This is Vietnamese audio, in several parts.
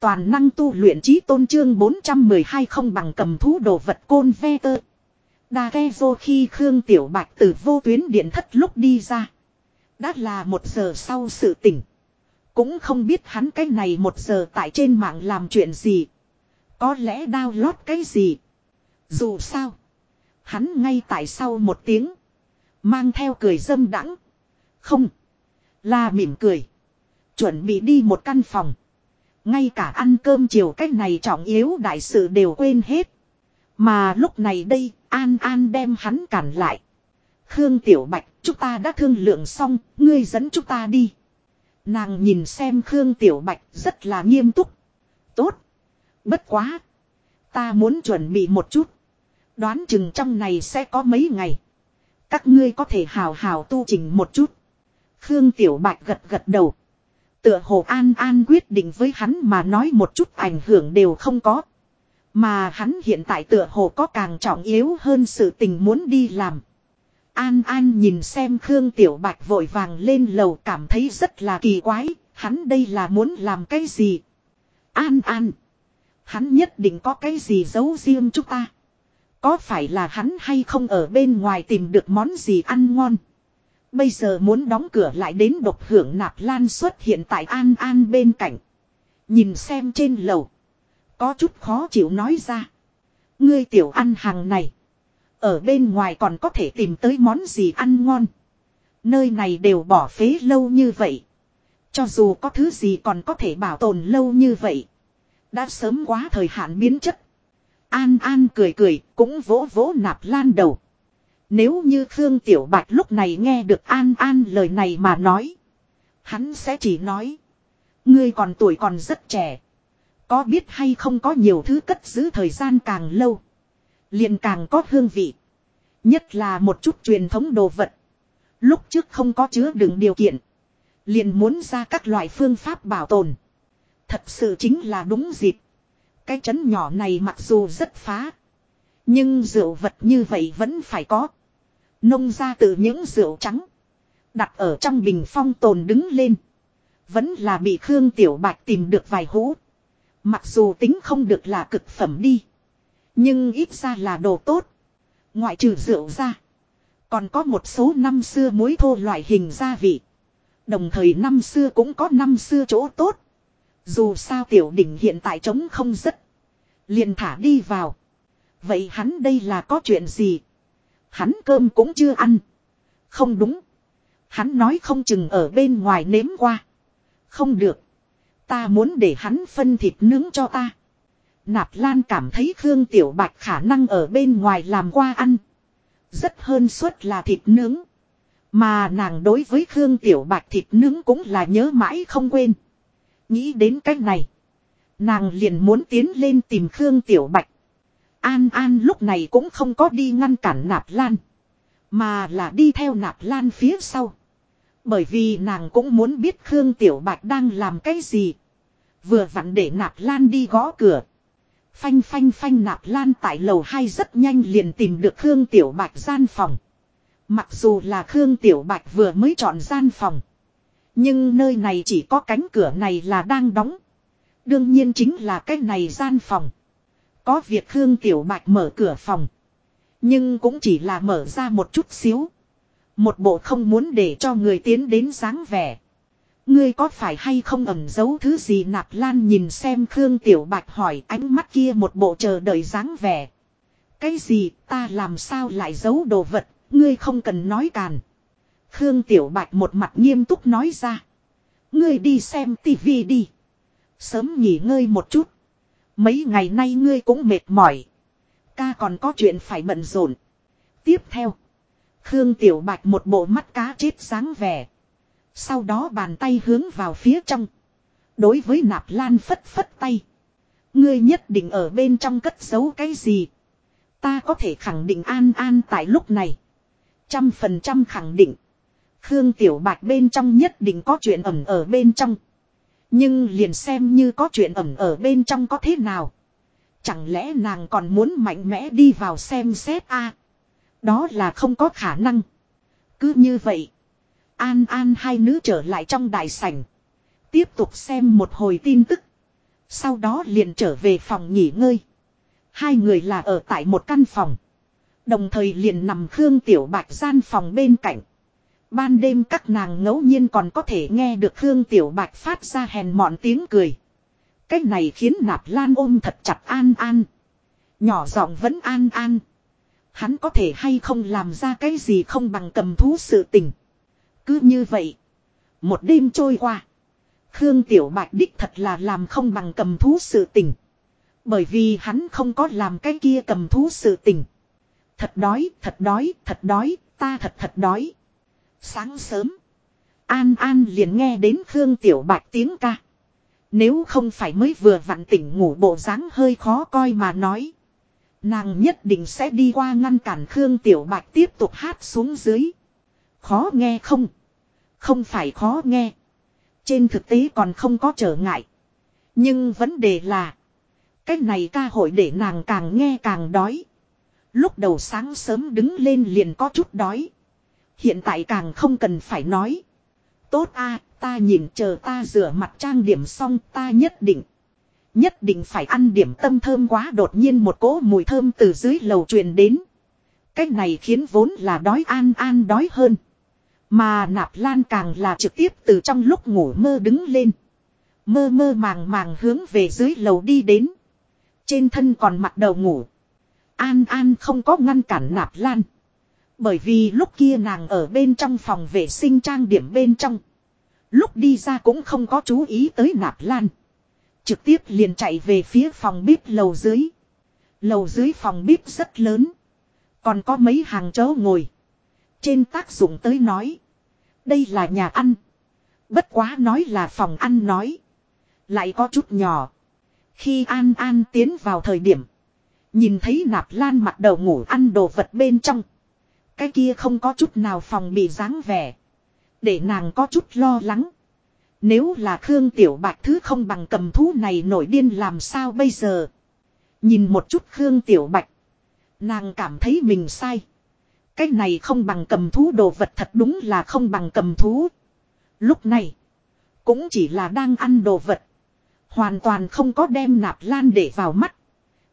Toàn năng tu luyện trí tôn trương 412 không bằng cầm thú đồ vật côn ve tơ. Đa ghe vô khi Khương Tiểu Bạch từ vô tuyến điện thất lúc đi ra. Đã là một giờ sau sự tỉnh. Cũng không biết hắn cái này một giờ tại trên mạng làm chuyện gì. Có lẽ download cái gì. Dù sao. Hắn ngay tại sau một tiếng. Mang theo cười dâm đắng. Không. Là mỉm cười. Chuẩn bị đi một căn phòng. Ngay cả ăn cơm chiều cách này trọng yếu đại sự đều quên hết. Mà lúc này đây, An An đem hắn cản lại. Khương Tiểu Bạch, chúng ta đã thương lượng xong, ngươi dẫn chúng ta đi. Nàng nhìn xem Khương Tiểu Bạch rất là nghiêm túc. Tốt. Bất quá. Ta muốn chuẩn bị một chút. Đoán chừng trong này sẽ có mấy ngày. Các ngươi có thể hào hào tu chỉnh một chút. Khương Tiểu Bạch gật gật đầu. Tựa hồ An An quyết định với hắn mà nói một chút ảnh hưởng đều không có. Mà hắn hiện tại tựa hồ có càng trọng yếu hơn sự tình muốn đi làm. An An nhìn xem Khương Tiểu Bạch vội vàng lên lầu cảm thấy rất là kỳ quái, hắn đây là muốn làm cái gì? An An, hắn nhất định có cái gì giấu riêng chúng ta. Có phải là hắn hay không ở bên ngoài tìm được món gì ăn ngon? Bây giờ muốn đóng cửa lại đến độc hưởng nạp lan xuất hiện tại An An bên cạnh. Nhìn xem trên lầu. Có chút khó chịu nói ra. Ngươi tiểu ăn hàng này. Ở bên ngoài còn có thể tìm tới món gì ăn ngon. Nơi này đều bỏ phế lâu như vậy. Cho dù có thứ gì còn có thể bảo tồn lâu như vậy. Đã sớm quá thời hạn biến chất. An An cười cười cũng vỗ vỗ nạp lan đầu. Nếu như Khương Tiểu Bạch lúc này nghe được An An lời này mà nói. Hắn sẽ chỉ nói. Ngươi còn tuổi còn rất trẻ. Có biết hay không có nhiều thứ cất giữ thời gian càng lâu. liền càng có hương vị. Nhất là một chút truyền thống đồ vật. Lúc trước không có chứa đựng điều kiện. liền muốn ra các loại phương pháp bảo tồn. Thật sự chính là đúng dịp. Cái chấn nhỏ này mặc dù rất phá. Nhưng rượu vật như vậy vẫn phải có. Nông ra từ những rượu trắng. Đặt ở trong bình phong tồn đứng lên. Vẫn là bị Khương Tiểu Bạch tìm được vài hũ. Mặc dù tính không được là cực phẩm đi. Nhưng ít ra là đồ tốt. Ngoại trừ rượu ra. Còn có một số năm xưa muối thô loại hình gia vị. Đồng thời năm xưa cũng có năm xưa chỗ tốt. Dù sao tiểu đỉnh hiện tại trống không rất. Liền thả đi vào. Vậy hắn đây là có chuyện gì? Hắn cơm cũng chưa ăn. Không đúng. Hắn nói không chừng ở bên ngoài nếm qua. Không được. Ta muốn để hắn phân thịt nướng cho ta. Nạp Lan cảm thấy Khương Tiểu Bạch khả năng ở bên ngoài làm qua ăn. Rất hơn suất là thịt nướng. Mà nàng đối với Khương Tiểu Bạch thịt nướng cũng là nhớ mãi không quên. Nghĩ đến cách này. Nàng liền muốn tiến lên tìm Khương Tiểu Bạch. An An lúc này cũng không có đi ngăn cản Nạp Lan. Mà là đi theo Nạp Lan phía sau. Bởi vì nàng cũng muốn biết Khương Tiểu Bạch đang làm cái gì. Vừa vặn để Nạp Lan đi gõ cửa. Phanh phanh phanh Nạp Lan tại lầu 2 rất nhanh liền tìm được Khương Tiểu Bạch gian phòng. Mặc dù là Khương Tiểu Bạch vừa mới chọn gian phòng. Nhưng nơi này chỉ có cánh cửa này là đang đóng. Đương nhiên chính là cái này gian phòng. Có việc Khương Tiểu Bạch mở cửa phòng. Nhưng cũng chỉ là mở ra một chút xíu. Một bộ không muốn để cho người tiến đến dáng vẻ. Ngươi có phải hay không ẩn giấu thứ gì nạp lan nhìn xem Khương Tiểu Bạch hỏi ánh mắt kia một bộ chờ đợi dáng vẻ. Cái gì ta làm sao lại giấu đồ vật, ngươi không cần nói càn. Khương Tiểu Bạch một mặt nghiêm túc nói ra. Ngươi đi xem tivi đi. Sớm nghỉ ngơi một chút. Mấy ngày nay ngươi cũng mệt mỏi. Ca còn có chuyện phải bận rộn. Tiếp theo. Khương Tiểu Bạch một bộ mắt cá chết sáng vẻ. Sau đó bàn tay hướng vào phía trong. Đối với nạp lan phất phất tay. Ngươi nhất định ở bên trong cất giấu cái gì. Ta có thể khẳng định an an tại lúc này. Trăm phần trăm khẳng định. Khương Tiểu Bạch bên trong nhất định có chuyện ẩm ở bên trong. Nhưng liền xem như có chuyện ẩm ở bên trong có thế nào. Chẳng lẽ nàng còn muốn mạnh mẽ đi vào xem xét a Đó là không có khả năng. Cứ như vậy. An An hai nữ trở lại trong đại sảnh. Tiếp tục xem một hồi tin tức. Sau đó liền trở về phòng nghỉ ngơi. Hai người là ở tại một căn phòng. Đồng thời liền nằm Khương Tiểu Bạch gian phòng bên cạnh. Ban đêm các nàng ngẫu nhiên còn có thể nghe được Khương Tiểu Bạch phát ra hèn mọn tiếng cười. Cách này khiến nạp lan ôm thật chặt an an. Nhỏ giọng vẫn an an. Hắn có thể hay không làm ra cái gì không bằng cầm thú sự tình. Cứ như vậy. Một đêm trôi qua. Khương Tiểu Bạch đích thật là làm không bằng cầm thú sự tình. Bởi vì hắn không có làm cái kia cầm thú sự tình. Thật đói, thật đói, thật đói, ta thật thật đói. Sáng sớm. An An liền nghe đến Khương Tiểu Bạch tiếng ca. Nếu không phải mới vừa vặn tỉnh ngủ bộ dáng hơi khó coi mà nói. Nàng nhất định sẽ đi qua ngăn cản Khương Tiểu Bạch tiếp tục hát xuống dưới. Khó nghe không? Không phải khó nghe. Trên thực tế còn không có trở ngại. Nhưng vấn đề là. Cách này ca hội để nàng càng nghe càng đói. Lúc đầu sáng sớm đứng lên liền có chút đói. Hiện tại càng không cần phải nói. Tốt a, ta nhìn chờ ta rửa mặt trang điểm xong, ta nhất định. Nhất định phải ăn điểm tâm thơm quá đột nhiên một cỗ mùi thơm từ dưới lầu truyền đến. Cách này khiến vốn là đói an an đói hơn. Mà nạp lan càng là trực tiếp từ trong lúc ngủ mơ đứng lên. Mơ mơ màng màng hướng về dưới lầu đi đến. Trên thân còn mặt đầu ngủ. An An không có ngăn cản nạp lan. Bởi vì lúc kia nàng ở bên trong phòng vệ sinh trang điểm bên trong. Lúc đi ra cũng không có chú ý tới nạp lan. Trực tiếp liền chạy về phía phòng bếp lầu dưới. Lầu dưới phòng bếp rất lớn. Còn có mấy hàng chỗ ngồi. Trên tác dụng tới nói. Đây là nhà ăn. Bất quá nói là phòng ăn nói. Lại có chút nhỏ. Khi An An tiến vào thời điểm. Nhìn thấy nạp lan mặt đầu ngủ ăn đồ vật bên trong. Cái kia không có chút nào phòng bị dáng vẻ. Để nàng có chút lo lắng. Nếu là Khương Tiểu Bạch thứ không bằng cầm thú này nổi điên làm sao bây giờ. Nhìn một chút Khương Tiểu Bạch. Nàng cảm thấy mình sai. Cái này không bằng cầm thú đồ vật thật đúng là không bằng cầm thú. Lúc này. Cũng chỉ là đang ăn đồ vật. Hoàn toàn không có đem nạp lan để vào mắt.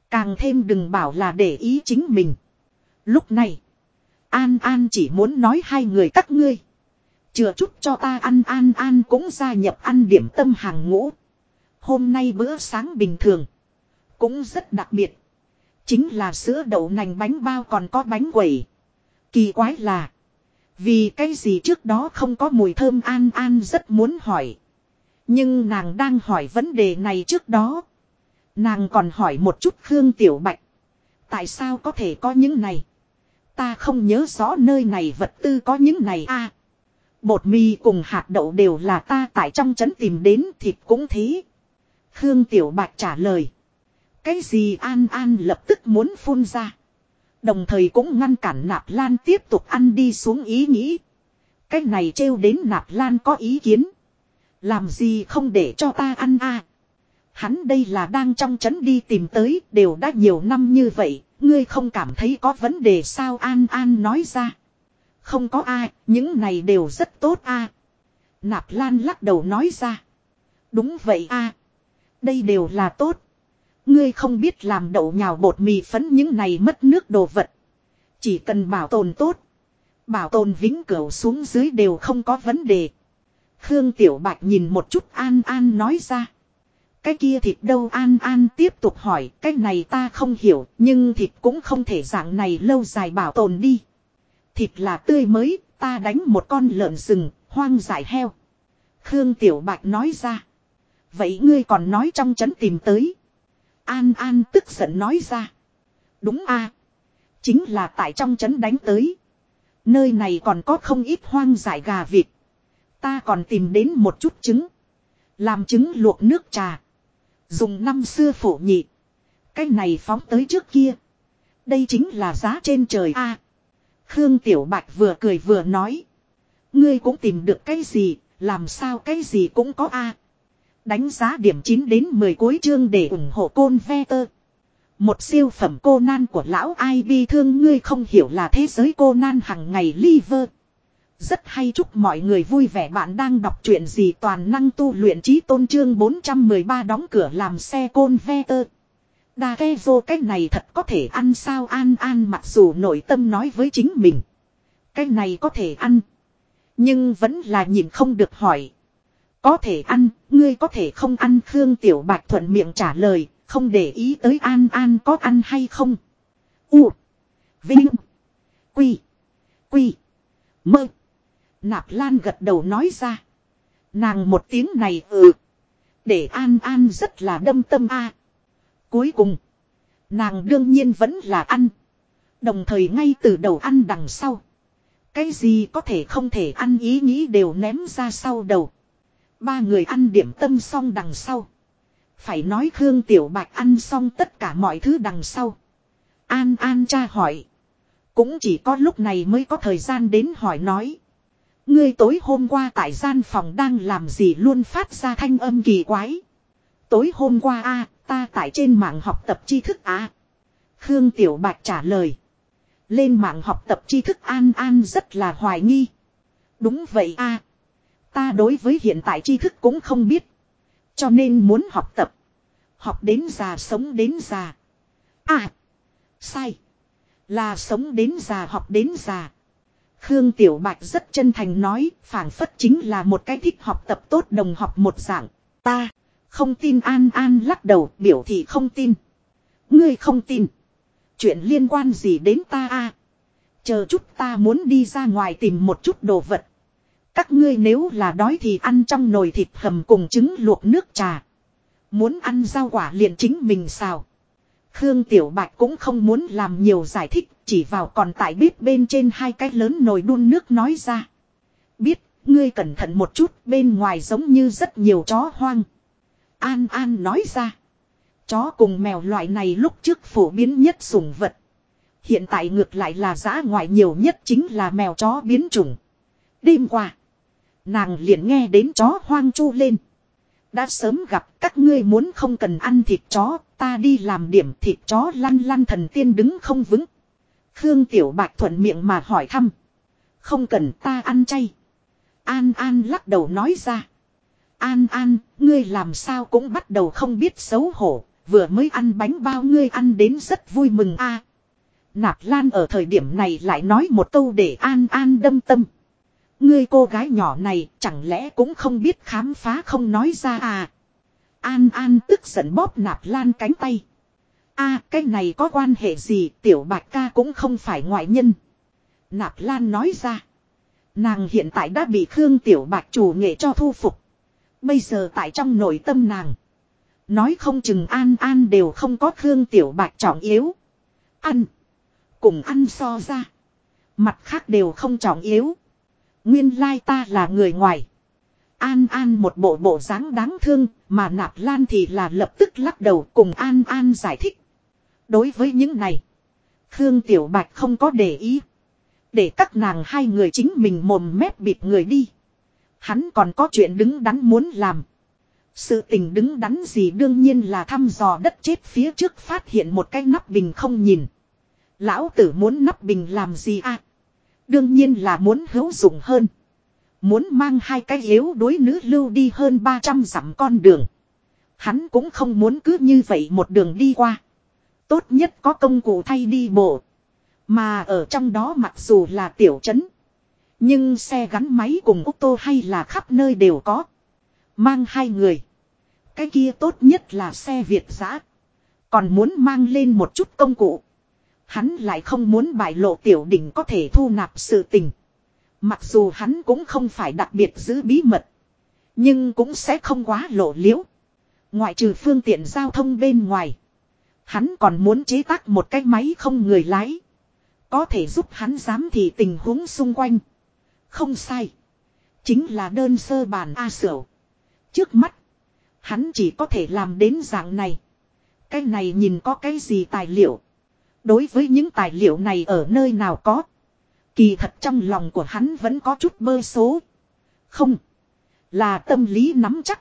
Càng thêm đừng bảo là để ý chính mình. Lúc này. An An chỉ muốn nói hai người các ngươi. Chừa chút cho ta ăn, An An cũng gia nhập ăn điểm tâm hàng ngũ. Hôm nay bữa sáng bình thường. Cũng rất đặc biệt. Chính là sữa đậu nành bánh bao còn có bánh quẩy. Kỳ quái là. Vì cái gì trước đó không có mùi thơm, An An rất muốn hỏi. Nhưng nàng đang hỏi vấn đề này trước đó. Nàng còn hỏi một chút Khương Tiểu Bạch. Tại sao có thể có những này? Ta không nhớ rõ nơi này vật tư có những này a. bột mì cùng hạt đậu đều là ta tại trong trấn tìm đến thịt cũng thế. Khương Tiểu Bạch trả lời. Cái gì An An lập tức muốn phun ra. Đồng thời cũng ngăn cản Nạp Lan tiếp tục ăn đi xuống ý nghĩ. Cái này trêu đến Nạp Lan có ý kiến. Làm gì không để cho ta ăn a? Hắn đây là đang trong trấn đi tìm tới, đều đã nhiều năm như vậy, ngươi không cảm thấy có vấn đề sao An An nói ra. Không có ai, những này đều rất tốt a. Nạp Lan lắc đầu nói ra. Đúng vậy a, Đây đều là tốt. Ngươi không biết làm đậu nhào bột mì phấn những này mất nước đồ vật. Chỉ cần bảo tồn tốt. Bảo tồn vĩnh cửu xuống dưới đều không có vấn đề. Khương Tiểu Bạch nhìn một chút An An nói ra. Cái kia thịt đâu An An tiếp tục hỏi. Cái này ta không hiểu. Nhưng thịt cũng không thể dạng này lâu dài bảo tồn đi. Thịt là tươi mới. Ta đánh một con lợn rừng. Hoang dại heo. Khương Tiểu Bạch nói ra. Vậy ngươi còn nói trong trấn tìm tới. An An tức giận nói ra. Đúng a, Chính là tại trong trấn đánh tới. Nơi này còn có không ít hoang dại gà vịt. Ta còn tìm đến một chút trứng. Làm trứng luộc nước trà. Dùng năm xưa phổ nhị. Cái này phóng tới trước kia. Đây chính là giá trên trời a. Khương Tiểu Bạch vừa cười vừa nói. Ngươi cũng tìm được cái gì, làm sao cái gì cũng có a. Đánh giá điểm 9 đến 10 cuối chương để ủng hộ côn ve tơ. Một siêu phẩm cô nan của lão ai bi thương ngươi không hiểu là thế giới cô nan hằng ngày liver. Rất hay chúc mọi người vui vẻ bạn đang đọc truyện gì toàn năng tu luyện trí tôn trương 413 đóng cửa làm xe côn ve tơ. Đa ghe vô cái này thật có thể ăn sao an an mặc dù nội tâm nói với chính mình. Cái này có thể ăn. Nhưng vẫn là nhìn không được hỏi. Có thể ăn, ngươi có thể không ăn Khương Tiểu Bạch thuận miệng trả lời, không để ý tới An An có ăn hay không. U. Vinh. Quy. Quy. Mơ. Nạp Lan gật đầu nói ra. Nàng một tiếng này ừ. Để An An rất là đâm tâm a. Cuối cùng. Nàng đương nhiên vẫn là ăn. Đồng thời ngay từ đầu ăn đằng sau. Cái gì có thể không thể ăn ý nghĩ đều ném ra sau đầu. Ba người ăn điểm tâm xong đằng sau. Phải nói Khương Tiểu Bạch ăn xong tất cả mọi thứ đằng sau. An An cha hỏi. Cũng chỉ có lúc này mới có thời gian đến hỏi nói. Ngươi tối hôm qua tại gian phòng đang làm gì luôn phát ra thanh âm kỳ quái. Tối hôm qua a, ta tại trên mạng học tập tri thức á. Khương Tiểu Bạch trả lời. Lên mạng học tập tri thức An An rất là hoài nghi. Đúng vậy a Ta đối với hiện tại tri thức cũng không biết. Cho nên muốn học tập. Học đến già sống đến già. À. Sai. Là sống đến già, học đến già. Khương Tiểu Bạch rất chân thành nói, phảng phất chính là một cái thích học tập tốt đồng học một dạng. Ta, không tin An An lắc đầu, biểu thị không tin. Ngươi không tin. Chuyện liên quan gì đến ta a? Chờ chút ta muốn đi ra ngoài tìm một chút đồ vật. Các ngươi nếu là đói thì ăn trong nồi thịt hầm cùng trứng luộc nước trà. Muốn ăn rau quả liền chính mình xào. Khương Tiểu Bạch cũng không muốn làm nhiều giải thích, chỉ vào còn tại bếp bên trên hai cái lớn nồi đun nước nói ra. Biết, ngươi cẩn thận một chút, bên ngoài giống như rất nhiều chó hoang. An An nói ra. Chó cùng mèo loại này lúc trước phổ biến nhất sủng vật. Hiện tại ngược lại là giã ngoại nhiều nhất chính là mèo chó biến chủng. Đêm qua, nàng liền nghe đến chó hoang chu lên. Đã sớm gặp các ngươi muốn không cần ăn thịt chó, ta đi làm điểm thịt chó lăn lăn thần tiên đứng không vững. Khương Tiểu Bạch thuận miệng mà hỏi thăm. Không cần ta ăn chay. An An lắc đầu nói ra. An An, ngươi làm sao cũng bắt đầu không biết xấu hổ, vừa mới ăn bánh bao ngươi ăn đến rất vui mừng a. Nạp Lan ở thời điểm này lại nói một câu để An An đâm tâm. Ngươi cô gái nhỏ này chẳng lẽ cũng không biết khám phá không nói ra à. An An tức giận bóp Nạp Lan cánh tay. a cái này có quan hệ gì tiểu bạch ca cũng không phải ngoại nhân. Nạp Lan nói ra. Nàng hiện tại đã bị Khương Tiểu Bạch chủ nghệ cho thu phục. Bây giờ tại trong nội tâm nàng. Nói không chừng An An đều không có Khương Tiểu Bạch trọng yếu. Ăn. Cùng ăn so ra. Mặt khác đều không trọng yếu. Nguyên lai ta là người ngoài. An An một bộ bộ dáng đáng thương, mà Nạp Lan thì là lập tức lắc đầu cùng An An giải thích. Đối với những này, Khương Tiểu Bạch không có để ý. Để các nàng hai người chính mình mồm mép bịt người đi. Hắn còn có chuyện đứng đắn muốn làm. Sự tình đứng đắn gì đương nhiên là thăm dò đất chết phía trước phát hiện một cái nắp bình không nhìn. Lão tử muốn nắp bình làm gì à? Đương nhiên là muốn hữu dụng hơn. Muốn mang hai cái yếu đối nữ lưu đi hơn 300 dặm con đường. Hắn cũng không muốn cứ như vậy một đường đi qua. Tốt nhất có công cụ thay đi bộ. Mà ở trong đó mặc dù là tiểu trấn. Nhưng xe gắn máy cùng ô tô hay là khắp nơi đều có. Mang hai người. Cái kia tốt nhất là xe Việt giã. Còn muốn mang lên một chút công cụ. Hắn lại không muốn bại lộ tiểu đỉnh có thể thu nạp sự tình. Mặc dù hắn cũng không phải đặc biệt giữ bí mật. Nhưng cũng sẽ không quá lộ liễu. Ngoại trừ phương tiện giao thông bên ngoài. Hắn còn muốn chế tác một cái máy không người lái. Có thể giúp hắn giám thị tình huống xung quanh. Không sai. Chính là đơn sơ bản A Sửu. Trước mắt. Hắn chỉ có thể làm đến dạng này. Cái này nhìn có cái gì tài liệu. Đối với những tài liệu này ở nơi nào có. Kỳ thật trong lòng của hắn vẫn có chút bơ số. Không. Là tâm lý nắm chắc.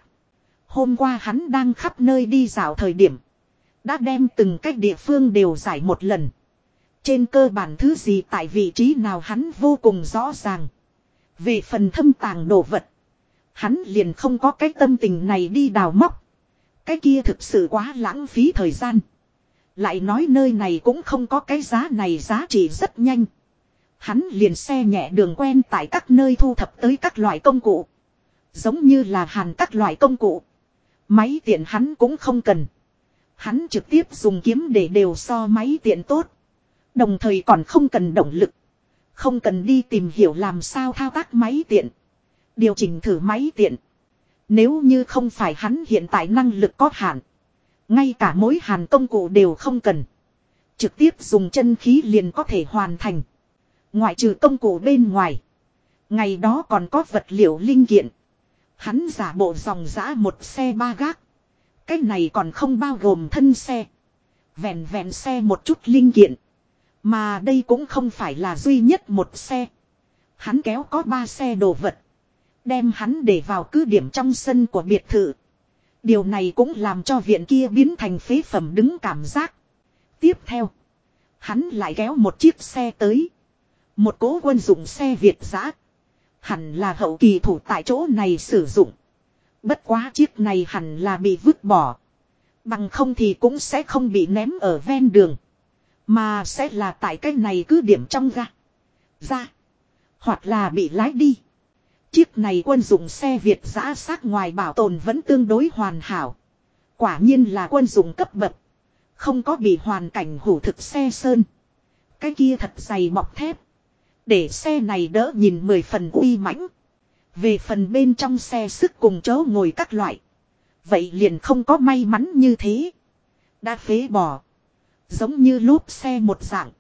Hôm qua hắn đang khắp nơi đi dạo thời điểm. Đã đem từng cách địa phương đều giải một lần. Trên cơ bản thứ gì tại vị trí nào hắn vô cùng rõ ràng. Về phần thâm tàng đồ vật. Hắn liền không có cái tâm tình này đi đào móc. Cái kia thực sự quá lãng phí thời gian. Lại nói nơi này cũng không có cái giá này giá trị rất nhanh. Hắn liền xe nhẹ đường quen tại các nơi thu thập tới các loại công cụ. Giống như là hàn các loại công cụ. Máy tiện hắn cũng không cần. Hắn trực tiếp dùng kiếm để đều so máy tiện tốt. Đồng thời còn không cần động lực. Không cần đi tìm hiểu làm sao thao tác máy tiện. Điều chỉnh thử máy tiện. Nếu như không phải hắn hiện tại năng lực có hạn. Ngay cả mỗi hàn công cụ đều không cần. Trực tiếp dùng chân khí liền có thể hoàn thành. Ngoại trừ công cụ bên ngoài. Ngày đó còn có vật liệu linh kiện. Hắn giả bộ dòng giã một xe ba gác. Cái này còn không bao gồm thân xe. Vẹn vẹn xe một chút linh kiện. Mà đây cũng không phải là duy nhất một xe. Hắn kéo có ba xe đồ vật. Đem hắn để vào cứ điểm trong sân của biệt thự. Điều này cũng làm cho viện kia biến thành phế phẩm đứng cảm giác. Tiếp theo. Hắn lại kéo một chiếc xe tới. Một cố quân dụng xe Việt giã. Hẳn là hậu kỳ thủ tại chỗ này sử dụng. Bất quá chiếc này hẳn là bị vứt bỏ. Bằng không thì cũng sẽ không bị ném ở ven đường. Mà sẽ là tại cái này cứ điểm trong ra. Ra. Hoặc là bị lái đi. Chiếc này quân dụng xe Việt giã sát ngoài bảo tồn vẫn tương đối hoàn hảo. Quả nhiên là quân dụng cấp bậc. Không có bị hoàn cảnh hủ thực xe sơn. Cái kia thật dày bọc thép. Để xe này đỡ nhìn mười phần uy mãnh. Về phần bên trong xe sức cùng chỗ ngồi các loại. Vậy liền không có may mắn như thế. Đã phế bỏ. Giống như lốp xe một dạng.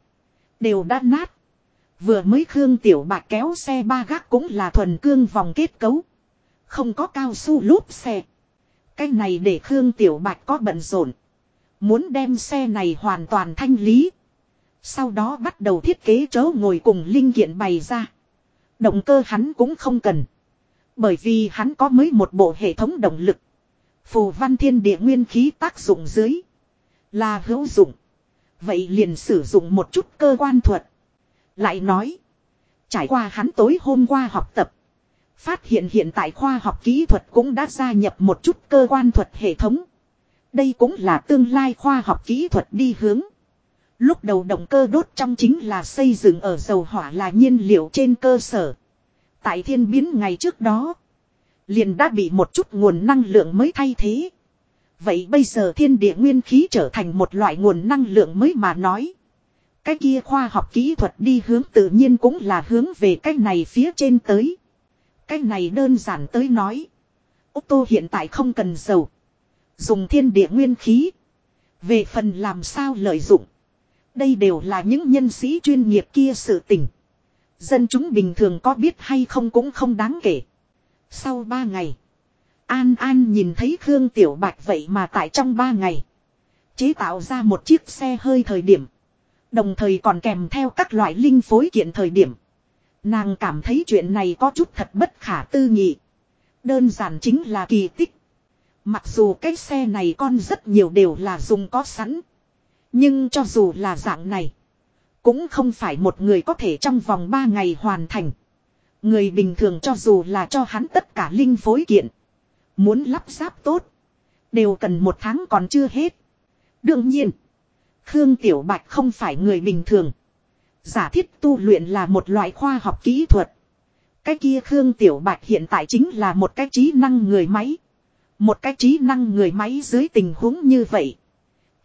Đều đã nát. Vừa mới Khương Tiểu Bạc kéo xe ba gác cũng là thuần cương vòng kết cấu. Không có cao su lốp xe. Cái này để Khương Tiểu Bạch có bận rộn. Muốn đem xe này hoàn toàn thanh lý. Sau đó bắt đầu thiết kế chớ ngồi cùng linh kiện bày ra. Động cơ hắn cũng không cần. Bởi vì hắn có mới một bộ hệ thống động lực. Phù văn thiên địa nguyên khí tác dụng dưới. Là hữu dụng. Vậy liền sử dụng một chút cơ quan thuật. Lại nói. Trải qua hắn tối hôm qua học tập. Phát hiện hiện tại khoa học kỹ thuật cũng đã gia nhập một chút cơ quan thuật hệ thống. Đây cũng là tương lai khoa học kỹ thuật đi hướng. Lúc đầu động cơ đốt trong chính là xây dựng ở dầu hỏa là nhiên liệu trên cơ sở. Tại thiên biến ngày trước đó. Liền đã bị một chút nguồn năng lượng mới thay thế. Vậy bây giờ thiên địa nguyên khí trở thành một loại nguồn năng lượng mới mà nói. Cái kia khoa học kỹ thuật đi hướng tự nhiên cũng là hướng về cái này phía trên tới. Cái này đơn giản tới nói. Ô tô hiện tại không cần dầu. Dùng thiên địa nguyên khí. Về phần làm sao lợi dụng. Đây đều là những nhân sĩ chuyên nghiệp kia sự tình. Dân chúng bình thường có biết hay không cũng không đáng kể. Sau ba ngày. An An nhìn thấy Khương Tiểu Bạch vậy mà tại trong ba ngày. Chế tạo ra một chiếc xe hơi thời điểm. Đồng thời còn kèm theo các loại linh phối kiện thời điểm. Nàng cảm thấy chuyện này có chút thật bất khả tư nghị. Đơn giản chính là kỳ tích. Mặc dù cái xe này con rất nhiều đều là dùng có sẵn. Nhưng cho dù là dạng này. Cũng không phải một người có thể trong vòng 3 ngày hoàn thành. Người bình thường cho dù là cho hắn tất cả linh phối kiện. Muốn lắp ráp tốt. Đều cần một tháng còn chưa hết. Đương nhiên. Khương Tiểu Bạch không phải người bình thường. Giả thiết tu luyện là một loại khoa học kỹ thuật. Cái kia Khương Tiểu Bạch hiện tại chính là một cái trí năng người máy. Một cái trí năng người máy dưới tình huống như vậy.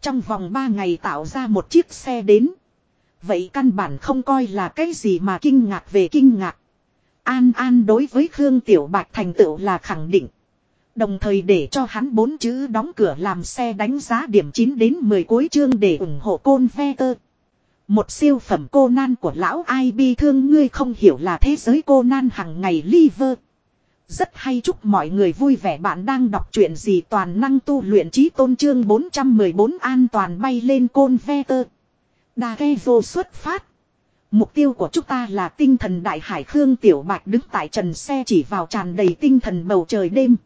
Trong vòng 3 ngày tạo ra một chiếc xe đến. Vậy căn bản không coi là cái gì mà kinh ngạc về kinh ngạc. An An đối với Khương Tiểu Bạch thành tựu là khẳng định. Đồng thời để cho hắn bốn chữ đóng cửa làm xe đánh giá điểm 9 đến 10 cuối chương để ủng hộ côn ve tơ. Một siêu phẩm cô nan của lão ai bi thương, ngươi không hiểu là thế giới cô nan hằng ngày liver. Rất hay chúc mọi người vui vẻ bạn đang đọc truyện gì toàn năng tu luyện trí tôn trương 414 an toàn bay lên côn ve tơ. Đà ghe vô xuất phát. Mục tiêu của chúng ta là tinh thần đại hải Khương Tiểu Bạch đứng tại trần xe chỉ vào tràn đầy tinh thần bầu trời đêm.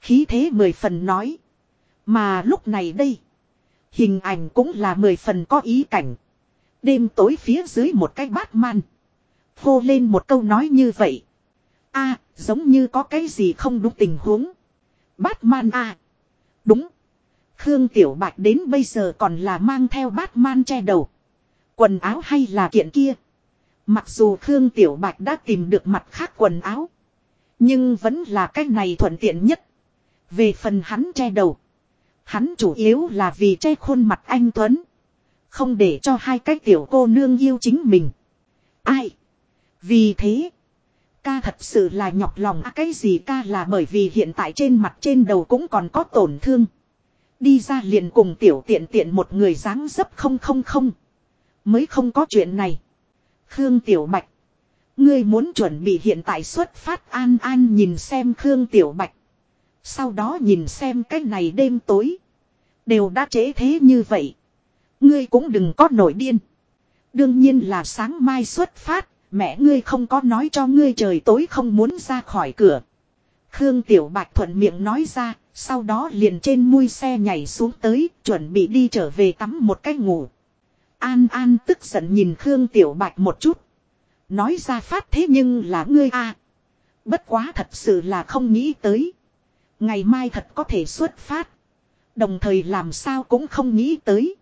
Khí thế mười phần nói. Mà lúc này đây. Hình ảnh cũng là mười phần có ý cảnh. Đêm tối phía dưới một cái bát man. Hô lên một câu nói như vậy a, giống như có cái gì không đúng tình huống. Batman a Đúng. Khương Tiểu Bạch đến bây giờ còn là mang theo Batman che đầu. Quần áo hay là kiện kia. Mặc dù Khương Tiểu Bạch đã tìm được mặt khác quần áo. Nhưng vẫn là cái này thuận tiện nhất. Về phần hắn che đầu. Hắn chủ yếu là vì che khuôn mặt anh Tuấn. Không để cho hai cái tiểu cô nương yêu chính mình. Ai? Vì thế. Ca thật sự là nhọc lòng à, cái gì ca là bởi vì hiện tại trên mặt trên đầu cũng còn có tổn thương. Đi ra liền cùng tiểu tiện tiện một người dáng dấp không không không. Mới không có chuyện này. Khương Tiểu Bạch. Ngươi muốn chuẩn bị hiện tại xuất phát an an nhìn xem Khương Tiểu Bạch. Sau đó nhìn xem cái này đêm tối. Đều đã trễ thế như vậy. Ngươi cũng đừng có nổi điên. Đương nhiên là sáng mai xuất phát. Mẹ ngươi không có nói cho ngươi trời tối không muốn ra khỏi cửa. Khương Tiểu Bạch thuận miệng nói ra. Sau đó liền trên mui xe nhảy xuống tới. Chuẩn bị đi trở về tắm một cái ngủ. An An tức giận nhìn Khương Tiểu Bạch một chút. Nói ra phát thế nhưng là ngươi a Bất quá thật sự là không nghĩ tới. Ngày mai thật có thể xuất phát. Đồng thời làm sao cũng không nghĩ tới.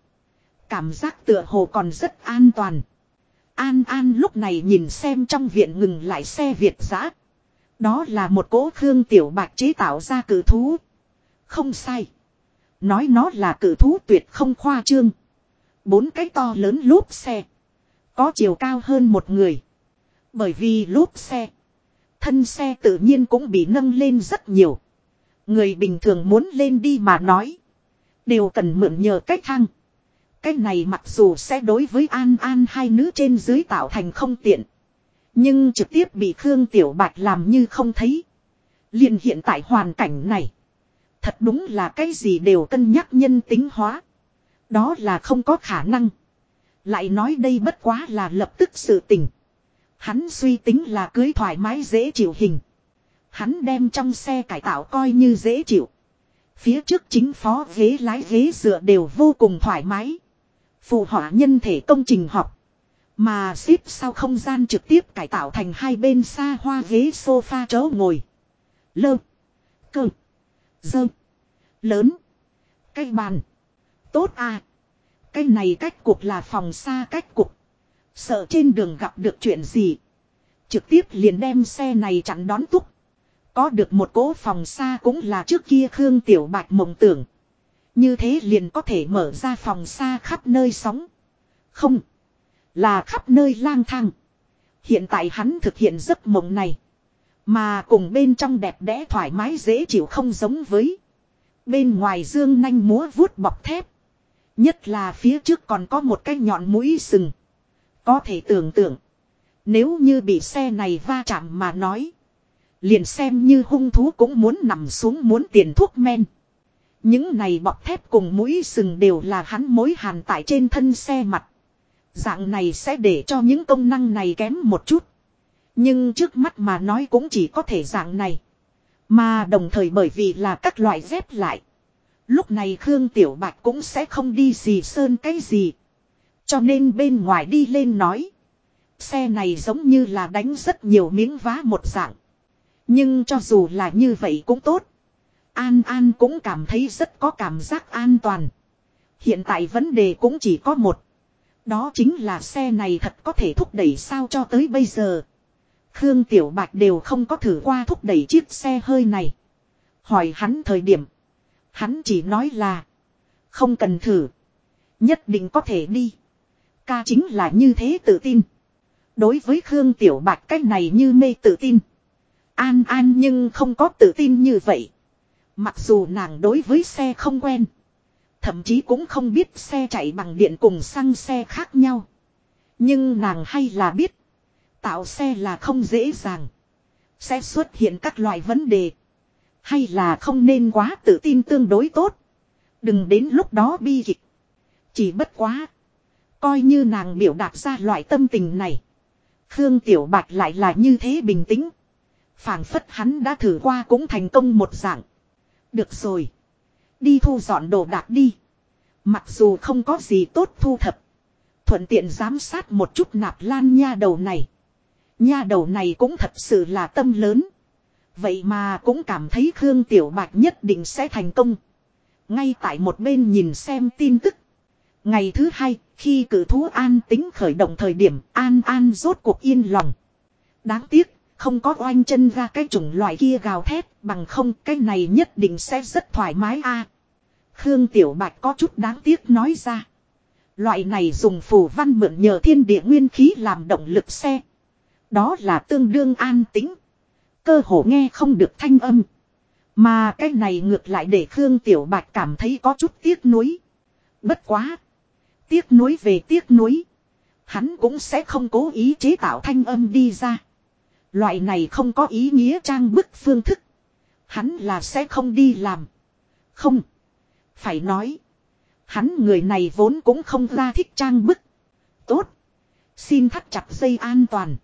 Cảm giác tựa hồ còn rất an toàn. An An lúc này nhìn xem trong viện ngừng lại xe Việt giã. Đó là một cỗ Khương Tiểu Bạch chế tạo ra cử thú. Không sai. Nói nó là cử thú tuyệt không khoa trương. Bốn cái to lớn lốp xe. Có chiều cao hơn một người. Bởi vì lốp xe. Thân xe tự nhiên cũng bị nâng lên rất nhiều. Người bình thường muốn lên đi mà nói. Đều cần mượn nhờ cách thang. Cái này mặc dù sẽ đối với An An hai nữ trên dưới tạo thành không tiện. Nhưng trực tiếp bị Khương Tiểu Bạch làm như không thấy. liền hiện tại hoàn cảnh này. Thật đúng là cái gì đều cân nhắc nhân tính hóa. Đó là không có khả năng. Lại nói đây bất quá là lập tức sự tình. Hắn suy tính là cưới thoải mái dễ chịu hình. Hắn đem trong xe cải tạo coi như dễ chịu. Phía trước chính phó ghế lái ghế dựa đều vô cùng thoải mái. Phù họa nhân thể công trình học. Mà xếp sau không gian trực tiếp cải tạo thành hai bên xa hoa ghế sofa chỗ ngồi. Lơ. Cơ. Dơ. Lớn. Cây bàn. Tốt à. Cái này cách cục là phòng xa cách cục. Sợ trên đường gặp được chuyện gì. Trực tiếp liền đem xe này chặn đón túc. Có được một cố phòng xa cũng là trước kia Khương Tiểu Bạch mộng tưởng. Như thế liền có thể mở ra phòng xa khắp nơi sóng. Không. Là khắp nơi lang thang. Hiện tại hắn thực hiện giấc mộng này. Mà cùng bên trong đẹp đẽ thoải mái dễ chịu không giống với. Bên ngoài dương nanh múa vuốt bọc thép. Nhất là phía trước còn có một cái nhọn mũi sừng. Có thể tưởng tượng. Nếu như bị xe này va chạm mà nói. Liền xem như hung thú cũng muốn nằm xuống muốn tiền thuốc men. Những này bọc thép cùng mũi sừng đều là hắn mối hàn tại trên thân xe mặt. Dạng này sẽ để cho những công năng này kém một chút. Nhưng trước mắt mà nói cũng chỉ có thể dạng này. Mà đồng thời bởi vì là các loại dép lại. Lúc này Khương Tiểu Bạch cũng sẽ không đi gì sơn cái gì. Cho nên bên ngoài đi lên nói. Xe này giống như là đánh rất nhiều miếng vá một dạng. Nhưng cho dù là như vậy cũng tốt. An An cũng cảm thấy rất có cảm giác an toàn. Hiện tại vấn đề cũng chỉ có một. Đó chính là xe này thật có thể thúc đẩy sao cho tới bây giờ. Khương Tiểu Bạch đều không có thử qua thúc đẩy chiếc xe hơi này. Hỏi hắn thời điểm. Hắn chỉ nói là. Không cần thử. Nhất định có thể đi. Ca chính là như thế tự tin. Đối với Khương Tiểu Bạch cách này như mê tự tin. An An nhưng không có tự tin như vậy. Mặc dù nàng đối với xe không quen. Thậm chí cũng không biết xe chạy bằng điện cùng xăng xe khác nhau. Nhưng nàng hay là biết. Tạo xe là không dễ dàng. Sẽ xuất hiện các loại vấn đề. Hay là không nên quá tự tin tương đối tốt. Đừng đến lúc đó bi kịch. Chỉ bất quá. Coi như nàng biểu đạt ra loại tâm tình này. Khương Tiểu Bạch lại là như thế bình tĩnh. phảng phất hắn đã thử qua cũng thành công một dạng. Được rồi. Đi thu dọn đồ đạc đi. Mặc dù không có gì tốt thu thập. Thuận tiện giám sát một chút nạp lan nha đầu này. Nha đầu này cũng thật sự là tâm lớn. Vậy mà cũng cảm thấy Khương Tiểu Bạch nhất định sẽ thành công. Ngay tại một bên nhìn xem tin tức. Ngày thứ hai, khi cử thú an tính khởi động thời điểm, an an rốt cuộc yên lòng. Đáng tiếc, không có oanh chân ra cái chủng loại kia gào thét, bằng không cái này nhất định sẽ rất thoải mái a. Khương Tiểu Bạch có chút đáng tiếc nói ra. Loại này dùng phù văn mượn nhờ thiên địa nguyên khí làm động lực xe. Đó là tương đương an tính. Cơ hồ nghe không được thanh âm. Mà cái này ngược lại để Khương Tiểu Bạch cảm thấy có chút tiếc nuối. Bất quá. Tiếc nuối về tiếc nuối. Hắn cũng sẽ không cố ý chế tạo thanh âm đi ra. Loại này không có ý nghĩa trang bức phương thức. Hắn là sẽ không đi làm. Không. Phải nói. Hắn người này vốn cũng không ra thích trang bức. Tốt. Xin thắt chặt dây an toàn.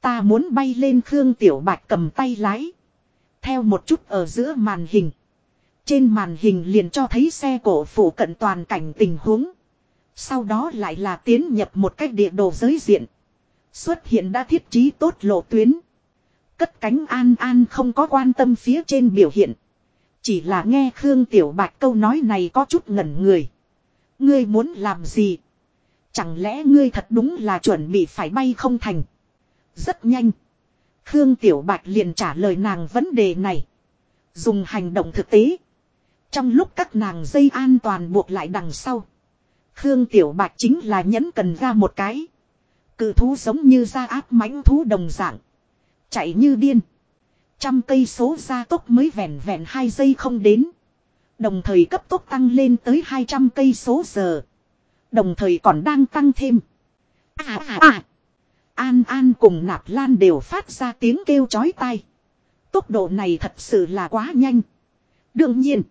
Ta muốn bay lên Khương Tiểu Bạch cầm tay lái. Theo một chút ở giữa màn hình. Trên màn hình liền cho thấy xe cổ phủ cận toàn cảnh tình huống. Sau đó lại là tiến nhập một cách địa đồ giới diện. Xuất hiện đã thiết trí tốt lộ tuyến. Cất cánh an an không có quan tâm phía trên biểu hiện. Chỉ là nghe Khương Tiểu Bạch câu nói này có chút ngẩn người. Ngươi muốn làm gì? Chẳng lẽ ngươi thật đúng là chuẩn bị phải bay không thành? Rất nhanh. Khương Tiểu Bạch liền trả lời nàng vấn đề này. Dùng hành động thực tế. Trong lúc các nàng dây an toàn buộc lại đằng sau. Khương Tiểu Bạch chính là nhấn cần ra một cái. Cự thú giống như ra áp mãnh thú đồng dạng. Chạy như điên. Trăm cây số gia tốc mới vẹn vẹn hai giây không đến. Đồng thời cấp tốc tăng lên tới 200 cây số giờ. Đồng thời còn đang tăng thêm. À à à. An An cùng Nạp Lan đều phát ra tiếng kêu chói tai. Tốc độ này thật sự là quá nhanh. Đương nhiên.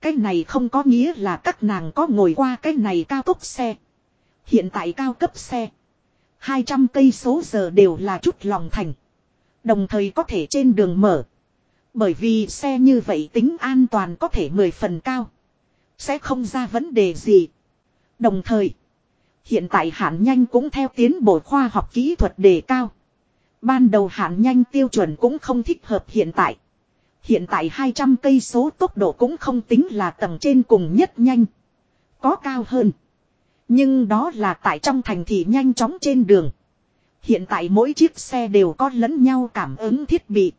Cái này không có nghĩa là các nàng có ngồi qua cái này cao tốc xe. Hiện tại cao cấp xe. 200 cây số giờ đều là chút lòng thành. Đồng thời có thể trên đường mở. Bởi vì xe như vậy tính an toàn có thể 10 phần cao. Sẽ không ra vấn đề gì. Đồng thời. Hiện tại hạn nhanh cũng theo tiến bộ khoa học kỹ thuật đề cao. Ban đầu hạn nhanh tiêu chuẩn cũng không thích hợp hiện tại. Hiện tại 200 cây số tốc độ cũng không tính là tầng trên cùng nhất nhanh. Có cao hơn. Nhưng đó là tại trong thành thị nhanh chóng trên đường. Hiện tại mỗi chiếc xe đều có lẫn nhau cảm ứng thiết bị.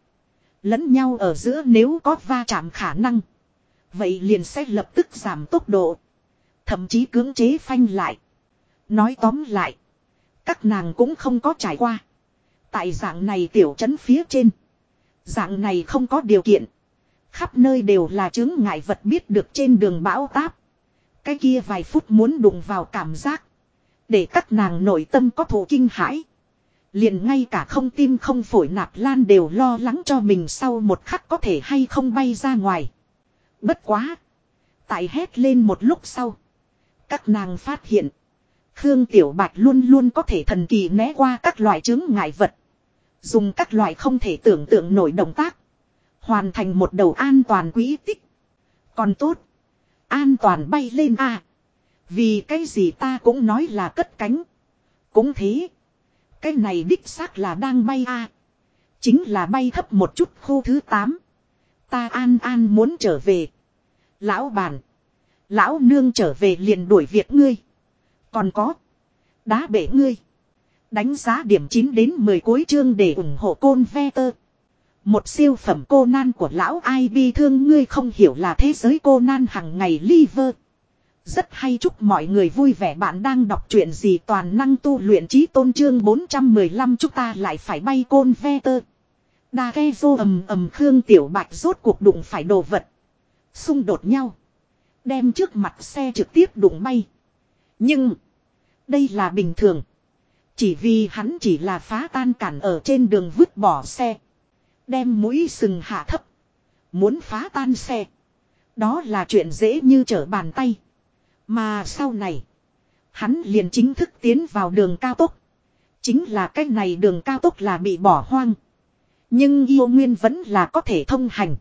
Lẫn nhau ở giữa nếu có va chạm khả năng. Vậy liền sẽ lập tức giảm tốc độ. Thậm chí cưỡng chế phanh lại. Nói tóm lại. Các nàng cũng không có trải qua. Tại dạng này tiểu trấn phía trên. Dạng này không có điều kiện. Khắp nơi đều là chứng ngại vật biết được trên đường bão táp. Cái kia vài phút muốn đụng vào cảm giác. Để các nàng nội tâm có thổ kinh hãi. Liền ngay cả không tim không phổi nạp lan đều lo lắng cho mình sau một khắc có thể hay không bay ra ngoài. Bất quá. Tại hét lên một lúc sau. Các nàng phát hiện. Khương Tiểu Bạch luôn luôn có thể thần kỳ né qua các loại chứng ngại vật. Dùng các loại không thể tưởng tượng nổi động tác. Hoàn thành một đầu an toàn quý tích. Còn tốt. An toàn bay lên a Vì cái gì ta cũng nói là cất cánh. Cũng thế. Cái này đích xác là đang bay a Chính là bay thấp một chút khu thứ 8. Ta an an muốn trở về. Lão bản. Lão nương trở về liền đuổi việc ngươi. Còn có. Đá bể ngươi. Đánh giá điểm 9 đến 10 cuối chương để ủng hộ côn ve tơ. Một siêu phẩm cô nan của lão ai bi thương ngươi không hiểu là thế giới cô nan hằng ngày liver. Rất hay chúc mọi người vui vẻ bạn đang đọc truyện gì toàn năng tu luyện trí tôn trương 415 chúng ta lại phải bay côn ve tơ. Đa ghe vô ầm ầm Khương Tiểu Bạch rốt cuộc đụng phải đồ vật. Xung đột nhau. Đem trước mặt xe trực tiếp đụng bay. Nhưng. Đây là bình thường. Chỉ vì hắn chỉ là phá tan cản ở trên đường vứt bỏ xe. Đem mũi sừng hạ thấp. Muốn phá tan xe. Đó là chuyện dễ như trở bàn tay. Mà sau này. Hắn liền chính thức tiến vào đường cao tốc. Chính là cách này đường cao tốc là bị bỏ hoang. Nhưng yêu nguyên vẫn là có thể thông hành.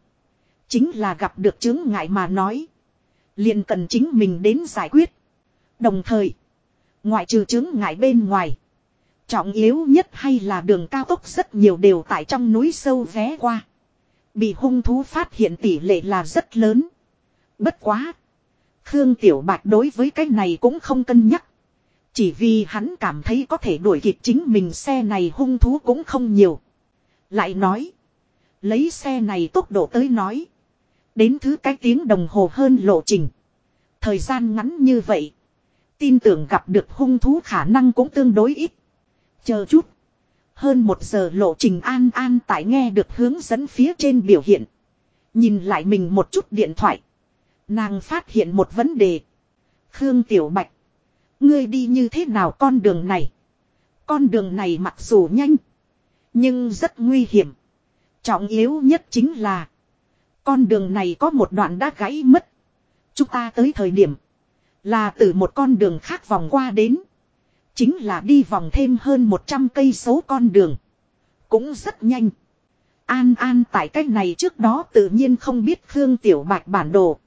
Chính là gặp được chứng ngại mà nói. Liền cần chính mình đến giải quyết. Đồng thời. Ngoại trừ chứng ngại bên ngoài. Trọng yếu nhất hay là đường cao tốc rất nhiều đều tại trong núi sâu vé qua. Bị hung thú phát hiện tỷ lệ là rất lớn. Bất quá. Khương Tiểu Bạch đối với cái này cũng không cân nhắc. Chỉ vì hắn cảm thấy có thể đuổi kịp chính mình xe này hung thú cũng không nhiều. Lại nói. Lấy xe này tốc độ tới nói. Đến thứ cái tiếng đồng hồ hơn lộ trình. Thời gian ngắn như vậy. Tin tưởng gặp được hung thú khả năng cũng tương đối ít. Chờ chút. Hơn một giờ lộ trình an an tại nghe được hướng dẫn phía trên biểu hiện. Nhìn lại mình một chút điện thoại. Nàng phát hiện một vấn đề. Khương Tiểu Bạch. Ngươi đi như thế nào con đường này? Con đường này mặc dù nhanh. Nhưng rất nguy hiểm. Trọng yếu nhất chính là. Con đường này có một đoạn đã gãy mất. Chúng ta tới thời điểm. Là từ một con đường khác vòng qua đến. Chính là đi vòng thêm hơn 100 cây số con đường. Cũng rất nhanh. An An tại cách này trước đó tự nhiên không biết Khương Tiểu Bạch bản đồ.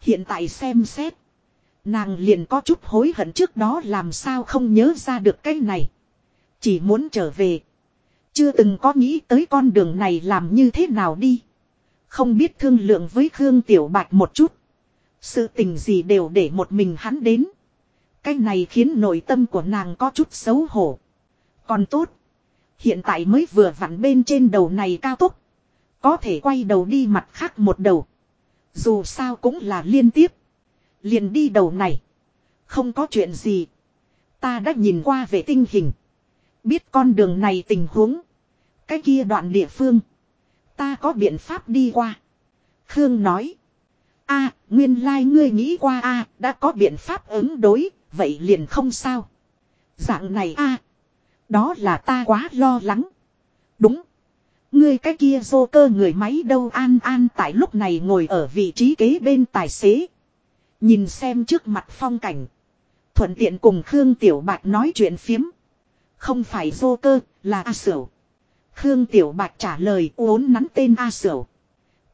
Hiện tại xem xét. Nàng liền có chút hối hận trước đó làm sao không nhớ ra được cái này. Chỉ muốn trở về. Chưa từng có nghĩ tới con đường này làm như thế nào đi. Không biết thương lượng với Khương Tiểu Bạch một chút. Sự tình gì đều để một mình hắn đến. Cái này khiến nội tâm của nàng có chút xấu hổ. Còn tốt. Hiện tại mới vừa vặn bên trên đầu này cao tốc. Có thể quay đầu đi mặt khác một đầu. Dù sao cũng là liên tiếp. Liền đi đầu này. Không có chuyện gì. Ta đã nhìn qua về tinh hình. Biết con đường này tình huống. Cái kia đoạn địa phương. Ta có biện pháp đi qua. Khương nói. a nguyên lai like ngươi nghĩ qua a đã có biện pháp ứng đối, vậy liền không sao. Dạng này a Đó là ta quá lo lắng. Đúng. Ngươi cái kia dô cơ người máy đâu an an tại lúc này ngồi ở vị trí kế bên tài xế. Nhìn xem trước mặt phong cảnh. Thuận tiện cùng Khương Tiểu Bạch nói chuyện phiếm. Không phải dô cơ, là A Sửu. Khương Tiểu Bạch trả lời uốn nắn tên A Sửu.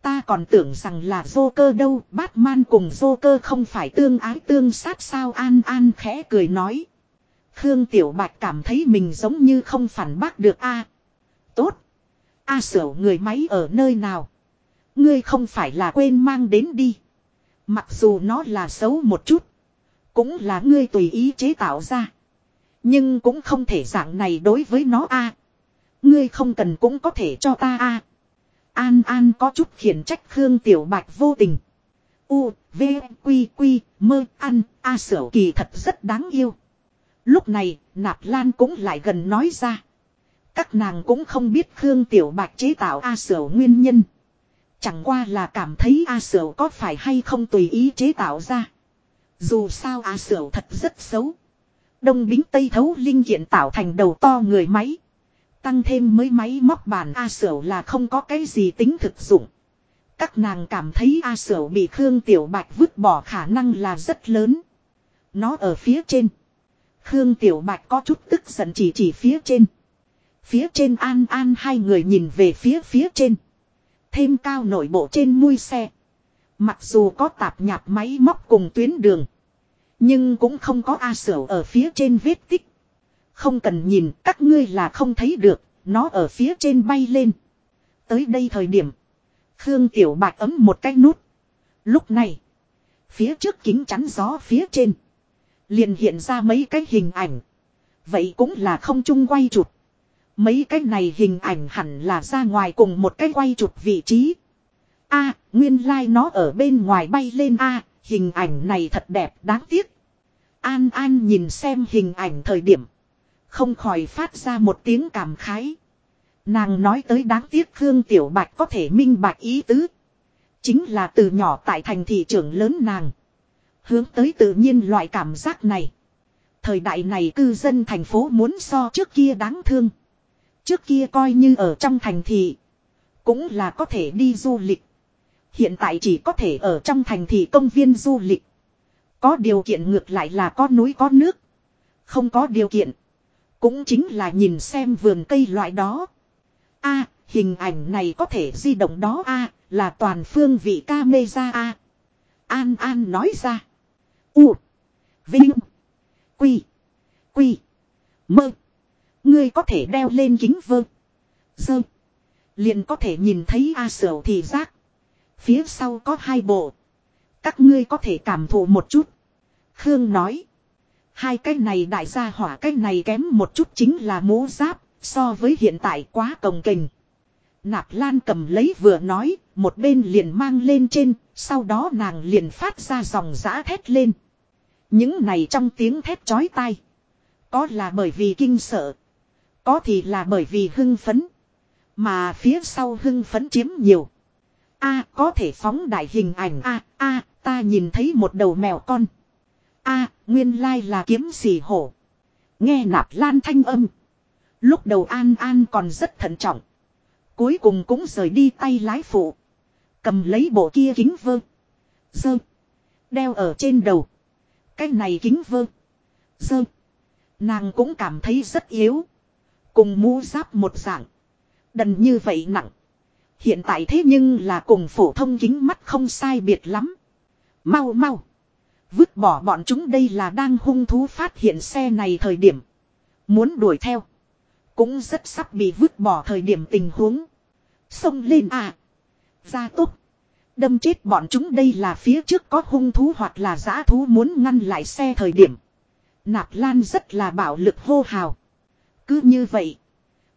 Ta còn tưởng rằng là Joker cơ đâu, Batman cùng Joker cơ không phải tương ái tương sát sao An An khẽ cười nói. Khương Tiểu Bạch cảm thấy mình giống như không phản bác được A. Tốt. A à, người máy ở nơi nào? Ngươi không phải là quên mang đến đi. Mặc dù nó là xấu một chút. Cũng là ngươi tùy ý chế tạo ra. Nhưng cũng không thể dạng này đối với nó a. Ngươi không cần cũng có thể cho ta a. An An có chút khiển trách Khương Tiểu Bạch vô tình. U, V, Quy, Quy, mơ, ăn, A sở kỳ thật rất đáng yêu. Lúc này, Nạp Lan cũng lại gần nói ra. Các nàng cũng không biết Khương Tiểu Bạch chế tạo A sở nguyên nhân. Chẳng qua là cảm thấy A sở có phải hay không tùy ý chế tạo ra. Dù sao A sở thật rất xấu. Đông bính tây thấu linh kiện tạo thành đầu to người máy. Tăng thêm mới máy móc bản A Sở là không có cái gì tính thực dụng. Các nàng cảm thấy A Sở bị Khương Tiểu Bạch vứt bỏ khả năng là rất lớn. Nó ở phía trên. Khương Tiểu Bạch có chút tức giận chỉ chỉ phía trên. Phía trên an an hai người nhìn về phía phía trên. Thêm cao nội bộ trên mui xe. Mặc dù có tạp nhạp máy móc cùng tuyến đường. Nhưng cũng không có A Sở ở phía trên vết tích. Không cần nhìn các ngươi là không thấy được, nó ở phía trên bay lên. Tới đây thời điểm. Khương Tiểu Bạch ấm một cái nút. Lúc này. Phía trước kính chắn gió phía trên. Liền hiện ra mấy cái hình ảnh. Vậy cũng là không chung quay chụp. Mấy cái này hình ảnh hẳn là ra ngoài cùng một cái quay chụp vị trí. A, nguyên lai like nó ở bên ngoài bay lên A, hình ảnh này thật đẹp đáng tiếc. An An nhìn xem hình ảnh thời điểm. Không khỏi phát ra một tiếng cảm khái. Nàng nói tới đáng tiếc Khương Tiểu Bạch có thể minh bạch ý tứ. Chính là từ nhỏ tại thành thị trưởng lớn nàng. Hướng tới tự nhiên loại cảm giác này. Thời đại này cư dân thành phố muốn so trước kia đáng thương. Trước kia coi như ở trong thành thị. Cũng là có thể đi du lịch. Hiện tại chỉ có thể ở trong thành thị công viên du lịch. Có điều kiện ngược lại là có núi có nước. Không có điều kiện. Cũng chính là nhìn xem vườn cây loại đó. A, hình ảnh này có thể di động đó A, là toàn phương vị camera A. An An nói ra. U. Vinh. Quy. Quy. Mơ. Ngươi có thể đeo lên kính vơ. Dơ. Liền có thể nhìn thấy A Sở thì giác. Phía sau có hai bộ. Các ngươi có thể cảm thụ một chút. Khương nói. Hai cái này đại gia hỏa cái này kém một chút chính là mũ giáp. So với hiện tại quá cồng kình. Nạp Lan cầm lấy vừa nói, một bên liền mang lên trên, sau đó nàng liền phát ra dòng giã thét lên. Những này trong tiếng thét chói tai. Có là bởi vì kinh sợ. Có thì là bởi vì hưng phấn. Mà phía sau hưng phấn chiếm nhiều. A có thể phóng đại hình ảnh A A ta nhìn thấy một đầu mèo con. A, nguyên lai là kiếm xì hổ. Nghe nạp lan thanh âm. Lúc đầu An An còn rất thận trọng. Cuối cùng cũng rời đi tay lái phụ. Cầm lấy bộ kia kính vơ. Dơ. Đeo ở trên đầu. Cái này kính vơ. Dơ. Nàng cũng cảm thấy rất yếu. Cùng mũ giáp một dạng. Đần như vậy nặng. Hiện tại thế nhưng là cùng phổ thông kính mắt không sai biệt lắm. Mau mau. Vứt bỏ bọn chúng đây là đang hung thú phát hiện xe này thời điểm. Muốn đuổi theo. Cũng rất sắp bị vứt bỏ thời điểm tình huống. Xông lên à. Ra tốt. Đâm chết bọn chúng đây là phía trước có hung thú hoặc là giã thú muốn ngăn lại xe thời điểm. Nạp Lan rất là bạo lực hô hào. Cứ như vậy.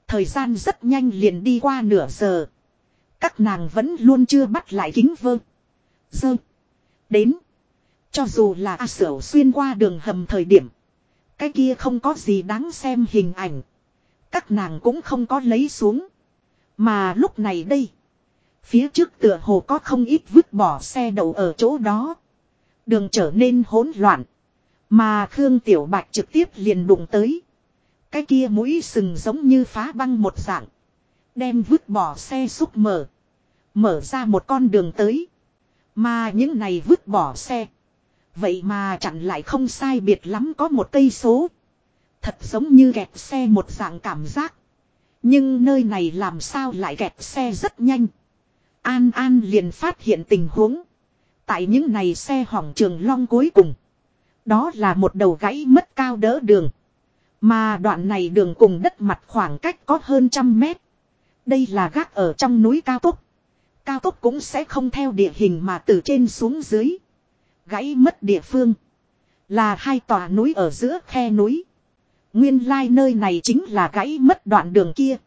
Thời gian rất nhanh liền đi qua nửa giờ. Các nàng vẫn luôn chưa bắt lại kính vơ. Dơ. Đến. Cho dù là A Sở xuyên qua đường hầm thời điểm. Cái kia không có gì đáng xem hình ảnh. Các nàng cũng không có lấy xuống. Mà lúc này đây. Phía trước tựa hồ có không ít vứt bỏ xe đậu ở chỗ đó. Đường trở nên hỗn loạn. Mà Khương Tiểu Bạch trực tiếp liền đụng tới. Cái kia mũi sừng giống như phá băng một dạng. Đem vứt bỏ xe xúc mở. Mở ra một con đường tới. Mà những này vứt bỏ xe. Vậy mà chặn lại không sai biệt lắm có một cây số. Thật giống như kẹt xe một dạng cảm giác. Nhưng nơi này làm sao lại kẹt xe rất nhanh. An An liền phát hiện tình huống. Tại những này xe hỏng trường long cuối cùng. Đó là một đầu gãy mất cao đỡ đường. Mà đoạn này đường cùng đất mặt khoảng cách có hơn trăm mét. Đây là gác ở trong núi cao tốc. Cao tốc cũng sẽ không theo địa hình mà từ trên xuống dưới. Gãy mất địa phương. Là hai tòa núi ở giữa khe núi. Nguyên lai like nơi này chính là gãy mất đoạn đường kia.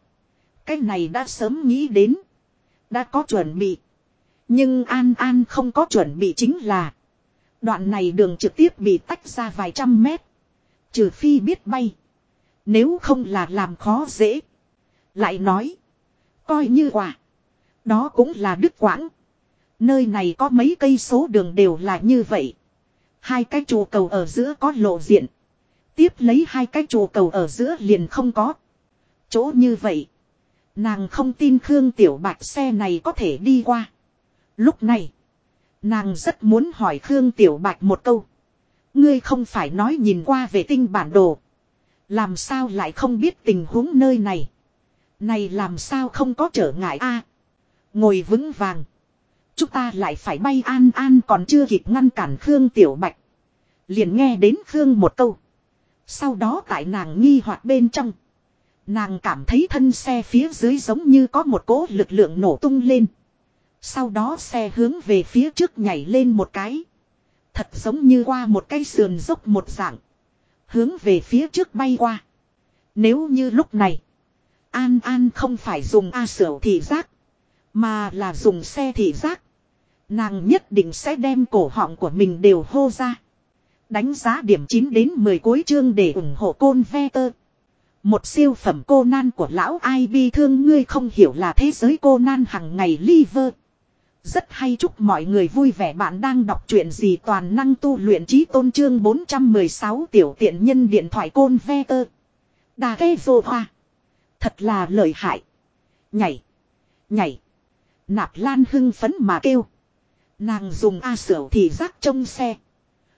Cái này đã sớm nghĩ đến. Đã có chuẩn bị. Nhưng An An không có chuẩn bị chính là. Đoạn này đường trực tiếp bị tách ra vài trăm mét. Trừ phi biết bay. Nếu không là làm khó dễ. Lại nói. Coi như quả. Đó cũng là đức quãng. Nơi này có mấy cây số đường đều là như vậy. Hai cái trụ cầu ở giữa có lộ diện. Tiếp lấy hai cái trụ cầu ở giữa liền không có. Chỗ như vậy. Nàng không tin Khương Tiểu Bạch xe này có thể đi qua. Lúc này. Nàng rất muốn hỏi Khương Tiểu Bạch một câu. Ngươi không phải nói nhìn qua về tinh bản đồ. Làm sao lại không biết tình huống nơi này. Này làm sao không có trở ngại a Ngồi vững vàng. Chúng ta lại phải bay an an còn chưa kịp ngăn cản Khương Tiểu Bạch. Liền nghe đến Khương một câu. Sau đó tại nàng nghi hoặc bên trong. Nàng cảm thấy thân xe phía dưới giống như có một cỗ lực lượng nổ tung lên. Sau đó xe hướng về phía trước nhảy lên một cái. Thật giống như qua một cái sườn dốc một dạng. Hướng về phía trước bay qua. Nếu như lúc này. An An không phải dùng A sửa thị giác. Mà là dùng xe thị giác. Nàng nhất định sẽ đem cổ họng của mình đều hô ra. Đánh giá điểm 9 đến 10 cuối chương để ủng hộ côn ve tơ. Một siêu phẩm cô nan của lão ai bi thương ngươi không hiểu là thế giới cô nan hằng ngày liver. Rất hay chúc mọi người vui vẻ bạn đang đọc truyện gì toàn năng tu luyện trí tôn trương 416 tiểu tiện nhân điện thoại côn ve tơ. Đà ghe vô hoa. Thật là lợi hại. Nhảy. Nhảy. Nạp lan hưng phấn mà kêu. Nàng dùng A sửu thì rác trong xe.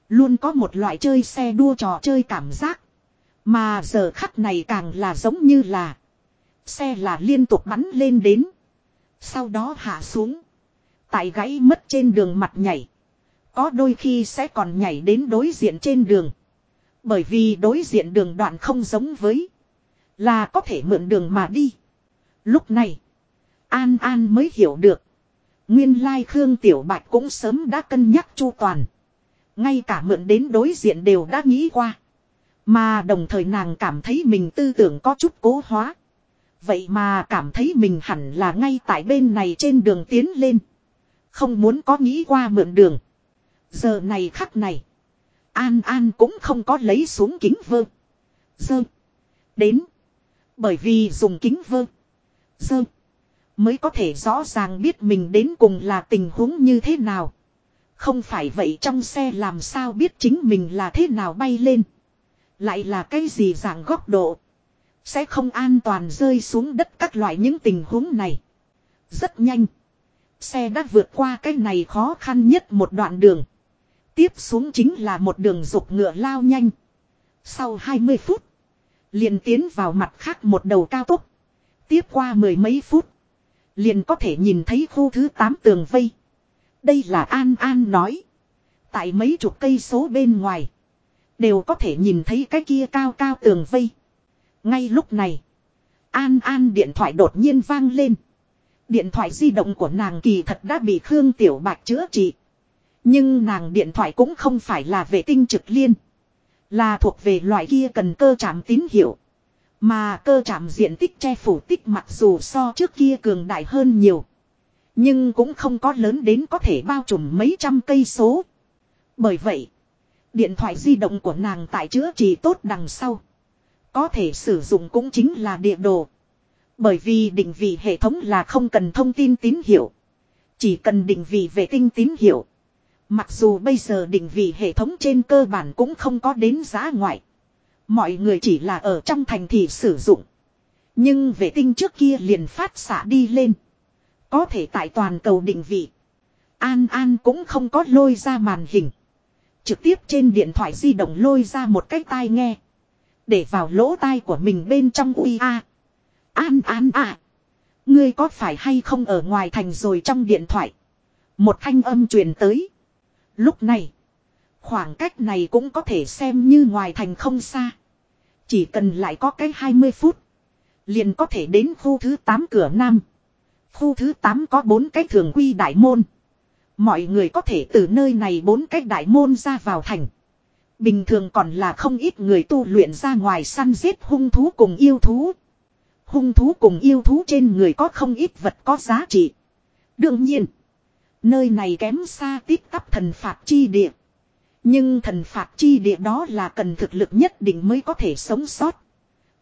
Luôn có một loại chơi xe đua trò chơi cảm giác. Mà giờ khắc này càng là giống như là. Xe là liên tục bắn lên đến. Sau đó hạ xuống. Tại gãy mất trên đường mặt nhảy. Có đôi khi sẽ còn nhảy đến đối diện trên đường. Bởi vì đối diện đường đoạn không giống với. Là có thể mượn đường mà đi. Lúc này. An An mới hiểu được. Nguyên lai Khương Tiểu Bạch cũng sớm đã cân nhắc chu toàn. Ngay cả mượn đến đối diện đều đã nghĩ qua. Mà đồng thời nàng cảm thấy mình tư tưởng có chút cố hóa. Vậy mà cảm thấy mình hẳn là ngay tại bên này trên đường tiến lên. Không muốn có nghĩ qua mượn đường. Giờ này khắc này. An An cũng không có lấy xuống kính vơ. Dơ. Đến. Bởi vì dùng kính vơ. Dơ. Mới có thể rõ ràng biết mình đến cùng là tình huống như thế nào. Không phải vậy trong xe làm sao biết chính mình là thế nào bay lên. Lại là cái gì dạng góc độ. Sẽ không an toàn rơi xuống đất các loại những tình huống này. Rất nhanh. Xe đã vượt qua cái này khó khăn nhất một đoạn đường. Tiếp xuống chính là một đường dục ngựa lao nhanh. Sau 20 phút. Liền tiến vào mặt khác một đầu cao tốc. Tiếp qua mười mấy phút. Liền có thể nhìn thấy khu thứ 8 tường vây. Đây là An An nói. Tại mấy chục cây số bên ngoài. Đều có thể nhìn thấy cái kia cao cao tường vây. Ngay lúc này. An An điện thoại đột nhiên vang lên. Điện thoại di động của nàng kỳ thật đã bị Khương Tiểu Bạch chữa trị. Nhưng nàng điện thoại cũng không phải là vệ tinh trực liên. Là thuộc về loại kia cần cơ chạm tín hiệu. Mà cơ chạm diện tích che phủ tích mặc dù so trước kia cường đại hơn nhiều. Nhưng cũng không có lớn đến có thể bao trùm mấy trăm cây số. Bởi vậy, điện thoại di động của nàng tại chữa trị tốt đằng sau. Có thể sử dụng cũng chính là địa đồ. Bởi vì định vị hệ thống là không cần thông tin tín hiệu. Chỉ cần định vị vệ tinh tín hiệu. Mặc dù bây giờ định vị hệ thống trên cơ bản cũng không có đến giá ngoại. Mọi người chỉ là ở trong thành thị sử dụng. Nhưng vệ tinh trước kia liền phát xạ đi lên. Có thể tại toàn cầu định vị. An An cũng không có lôi ra màn hình. Trực tiếp trên điện thoại di động lôi ra một cái tai nghe. Để vào lỗ tai của mình bên trong uy a. An An à. Ngươi có phải hay không ở ngoài thành rồi trong điện thoại. Một thanh âm truyền tới. Lúc này. Khoảng cách này cũng có thể xem như ngoài thành không xa. Chỉ cần lại có cái 20 phút. Liền có thể đến khu thứ 8 cửa Nam. Khu thứ 8 có 4 cái thường quy đại môn. Mọi người có thể từ nơi này bốn cái đại môn ra vào thành. Bình thường còn là không ít người tu luyện ra ngoài săn giết hung thú cùng yêu thú. Hung thú cùng yêu thú trên người có không ít vật có giá trị. Đương nhiên, nơi này kém xa tích tắp thần phạt chi địa. Nhưng thần phạt chi địa đó là cần thực lực nhất định mới có thể sống sót.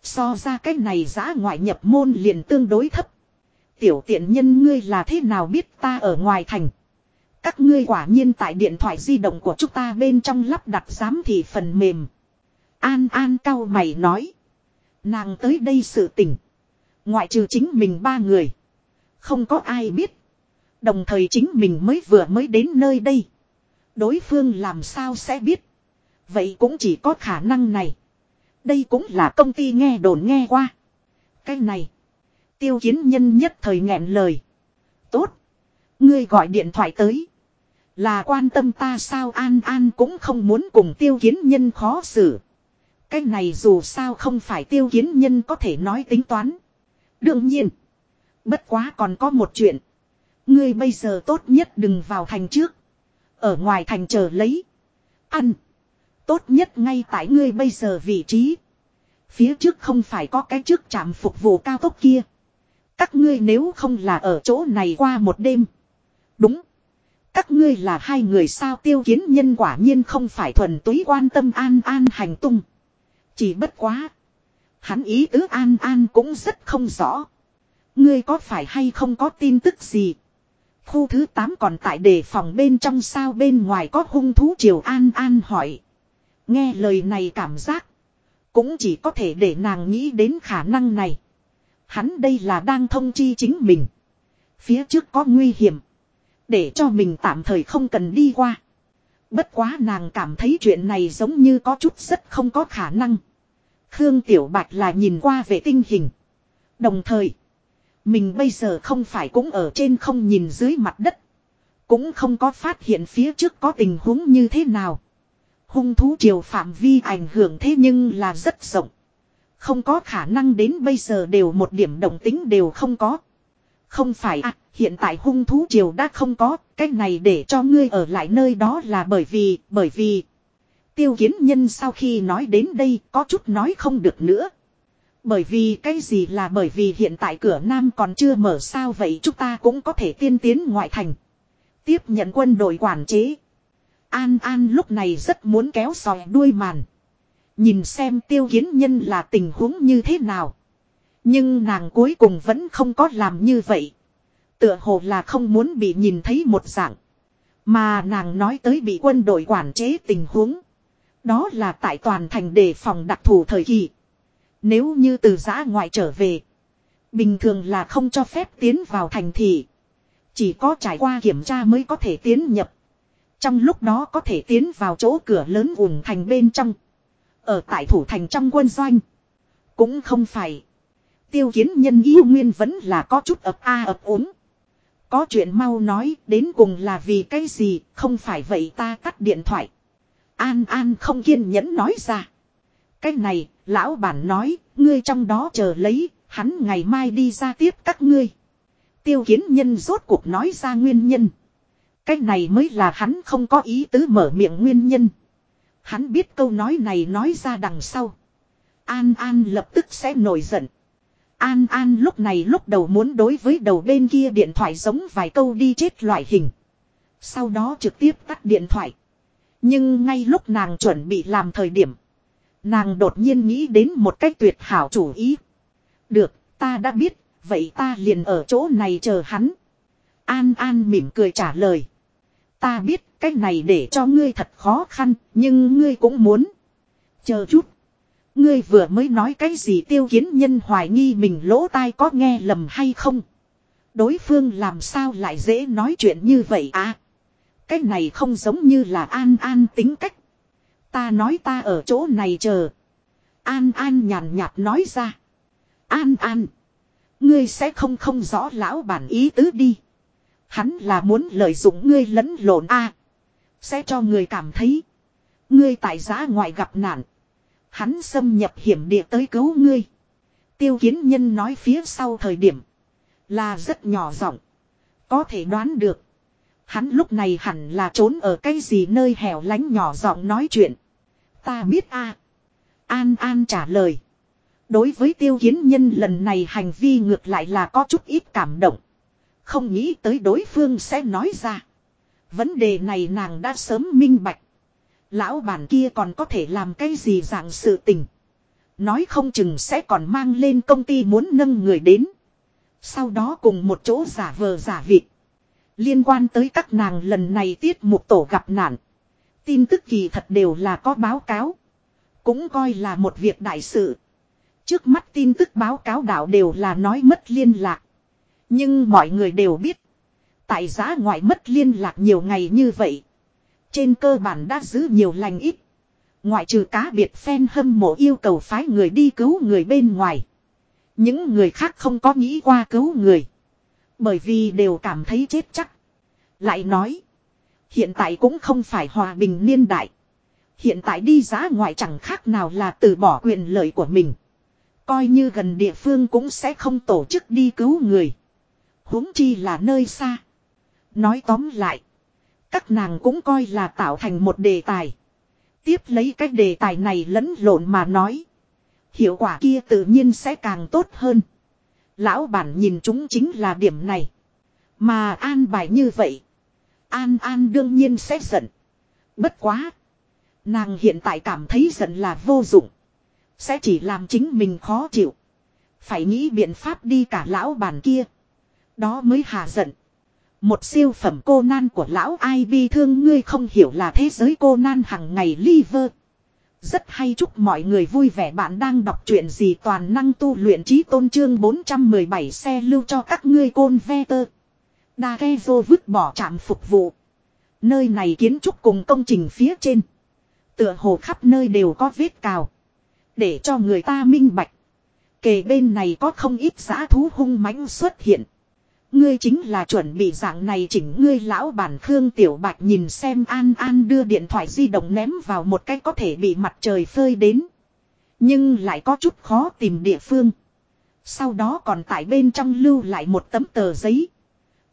So ra cái này giá ngoại nhập môn liền tương đối thấp. Tiểu tiện nhân ngươi là thế nào biết ta ở ngoài thành. Các ngươi quả nhiên tại điện thoại di động của chúng ta bên trong lắp đặt giám thị phần mềm. An An cao mày nói. Nàng tới đây sự tình. Ngoại trừ chính mình ba người. Không có ai biết. Đồng thời chính mình mới vừa mới đến nơi đây. Đối phương làm sao sẽ biết. Vậy cũng chỉ có khả năng này. Đây cũng là công ty nghe đồn nghe qua. Cái này. Tiêu kiến nhân nhất thời nghẹn lời. Tốt. Ngươi gọi điện thoại tới. Là quan tâm ta sao An An cũng không muốn cùng tiêu kiến nhân khó xử. Cái này dù sao không phải tiêu kiến nhân có thể nói tính toán. Đương nhiên. Bất quá còn có một chuyện. Ngươi bây giờ tốt nhất đừng vào thành trước. Ở ngoài thành chờ lấy. Ăn. Tốt nhất ngay tại ngươi bây giờ vị trí. Phía trước không phải có cái trước trạm phục vụ cao tốc kia. Các ngươi nếu không là ở chỗ này qua một đêm. Đúng. Các ngươi là hai người sao tiêu kiến nhân quả nhiên không phải thuần túy quan tâm an an hành tung. Chỉ bất quá. Hắn ý tứ an an cũng rất không rõ. Ngươi có phải hay không có tin tức gì? Khu thứ 8 còn tại đề phòng bên trong sao bên ngoài có hung thú triều an an hỏi. Nghe lời này cảm giác. Cũng chỉ có thể để nàng nghĩ đến khả năng này. Hắn đây là đang thông chi chính mình. Phía trước có nguy hiểm. Để cho mình tạm thời không cần đi qua. Bất quá nàng cảm thấy chuyện này giống như có chút rất không có khả năng. Khương Tiểu Bạch là nhìn qua vệ tinh hình. Đồng thời, mình bây giờ không phải cũng ở trên không nhìn dưới mặt đất. Cũng không có phát hiện phía trước có tình huống như thế nào. Hung thú triều phạm vi ảnh hưởng thế nhưng là rất rộng. Không có khả năng đến bây giờ đều một điểm động tính đều không có. Không phải à, hiện tại hung thú triều đã không có, cái này để cho ngươi ở lại nơi đó là bởi vì, bởi vì. Tiêu kiến nhân sau khi nói đến đây có chút nói không được nữa. Bởi vì cái gì là bởi vì hiện tại cửa Nam còn chưa mở sao vậy chúng ta cũng có thể tiên tiến ngoại thành. Tiếp nhận quân đội quản chế. An An lúc này rất muốn kéo sòi đuôi màn. Nhìn xem tiêu kiến nhân là tình huống như thế nào. Nhưng nàng cuối cùng vẫn không có làm như vậy. Tựa hồ là không muốn bị nhìn thấy một dạng. Mà nàng nói tới bị quân đội quản chế tình huống. Đó là tại toàn thành đề phòng đặc thù thời kỳ. Nếu như từ giã ngoại trở về. Bình thường là không cho phép tiến vào thành thị. Chỉ có trải qua kiểm tra mới có thể tiến nhập. Trong lúc đó có thể tiến vào chỗ cửa lớn vùng thành bên trong. Ở tại thủ thành trong quân doanh. Cũng không phải. Tiêu kiến nhân yêu nguyên vẫn là có chút ập a ập ốm. Có chuyện mau nói, đến cùng là vì cái gì, không phải vậy ta tắt điện thoại. An An không kiên nhẫn nói ra. Cái này, lão bản nói, ngươi trong đó chờ lấy, hắn ngày mai đi ra tiếp các ngươi. Tiêu kiến nhân rốt cuộc nói ra nguyên nhân. Cái này mới là hắn không có ý tứ mở miệng nguyên nhân. Hắn biết câu nói này nói ra đằng sau. An An lập tức sẽ nổi giận. An An lúc này lúc đầu muốn đối với đầu bên kia điện thoại giống vài câu đi chết loại hình. Sau đó trực tiếp tắt điện thoại. Nhưng ngay lúc nàng chuẩn bị làm thời điểm. Nàng đột nhiên nghĩ đến một cách tuyệt hảo chủ ý. Được, ta đã biết, vậy ta liền ở chỗ này chờ hắn. An An mỉm cười trả lời. Ta biết cách này để cho ngươi thật khó khăn, nhưng ngươi cũng muốn. Chờ chút. Ngươi vừa mới nói cái gì tiêu kiến nhân hoài nghi mình lỗ tai có nghe lầm hay không. Đối phương làm sao lại dễ nói chuyện như vậy à. Cái này không giống như là an an tính cách. Ta nói ta ở chỗ này chờ. An an nhàn nhạt nói ra. An an. Ngươi sẽ không không rõ lão bản ý tứ đi. Hắn là muốn lợi dụng ngươi lẫn lộn a Sẽ cho người cảm thấy. Ngươi tại giá ngoại gặp nạn. Hắn xâm nhập hiểm địa tới cứu ngươi. Tiêu kiến nhân nói phía sau thời điểm. Là rất nhỏ giọng Có thể đoán được. Hắn lúc này hẳn là trốn ở cái gì nơi hẻo lánh nhỏ giọng nói chuyện. Ta biết a An An trả lời. Đối với tiêu kiến nhân lần này hành vi ngược lại là có chút ít cảm động. Không nghĩ tới đối phương sẽ nói ra. Vấn đề này nàng đã sớm minh bạch. Lão bản kia còn có thể làm cái gì dạng sự tình. Nói không chừng sẽ còn mang lên công ty muốn nâng người đến. Sau đó cùng một chỗ giả vờ giả vịt. Liên quan tới các nàng lần này tiết mục tổ gặp nạn. Tin tức kỳ thật đều là có báo cáo. Cũng coi là một việc đại sự. Trước mắt tin tức báo cáo đảo đều là nói mất liên lạc. Nhưng mọi người đều biết. Tại giá ngoại mất liên lạc nhiều ngày như vậy. Trên cơ bản đã giữ nhiều lành ít. Ngoại trừ cá biệt phen hâm mộ yêu cầu phái người đi cứu người bên ngoài. Những người khác không có nghĩ qua cứu người. Bởi vì đều cảm thấy chết chắc. Lại nói. Hiện tại cũng không phải hòa bình niên đại. Hiện tại đi giá ngoại chẳng khác nào là từ bỏ quyền lợi của mình. Coi như gần địa phương cũng sẽ không tổ chức đi cứu người huống chi là nơi xa. Nói tóm lại. Các nàng cũng coi là tạo thành một đề tài. Tiếp lấy cái đề tài này lẫn lộn mà nói. Hiệu quả kia tự nhiên sẽ càng tốt hơn. Lão bản nhìn chúng chính là điểm này. Mà an bài như vậy. An an đương nhiên sẽ giận. Bất quá. Nàng hiện tại cảm thấy giận là vô dụng. Sẽ chỉ làm chính mình khó chịu. Phải nghĩ biện pháp đi cả lão bàn kia. Đó mới hà giận. Một siêu phẩm cô nan của lão ai bi thương ngươi không hiểu là thế giới cô nan hằng ngày liver. Rất hay chúc mọi người vui vẻ bạn đang đọc truyện gì toàn năng tu luyện trí tôn trương 417 xe lưu cho các ngươi côn ve tơ. Đa ghe vô vứt bỏ trạm phục vụ. Nơi này kiến trúc cùng công trình phía trên. Tựa hồ khắp nơi đều có vết cào. Để cho người ta minh bạch. Kề bên này có không ít giã thú hung mãnh xuất hiện. Ngươi chính là chuẩn bị dạng này chỉnh ngươi lão bản Khương Tiểu Bạch nhìn xem An An đưa điện thoại di động ném vào một cái có thể bị mặt trời phơi đến. Nhưng lại có chút khó tìm địa phương. Sau đó còn tại bên trong lưu lại một tấm tờ giấy.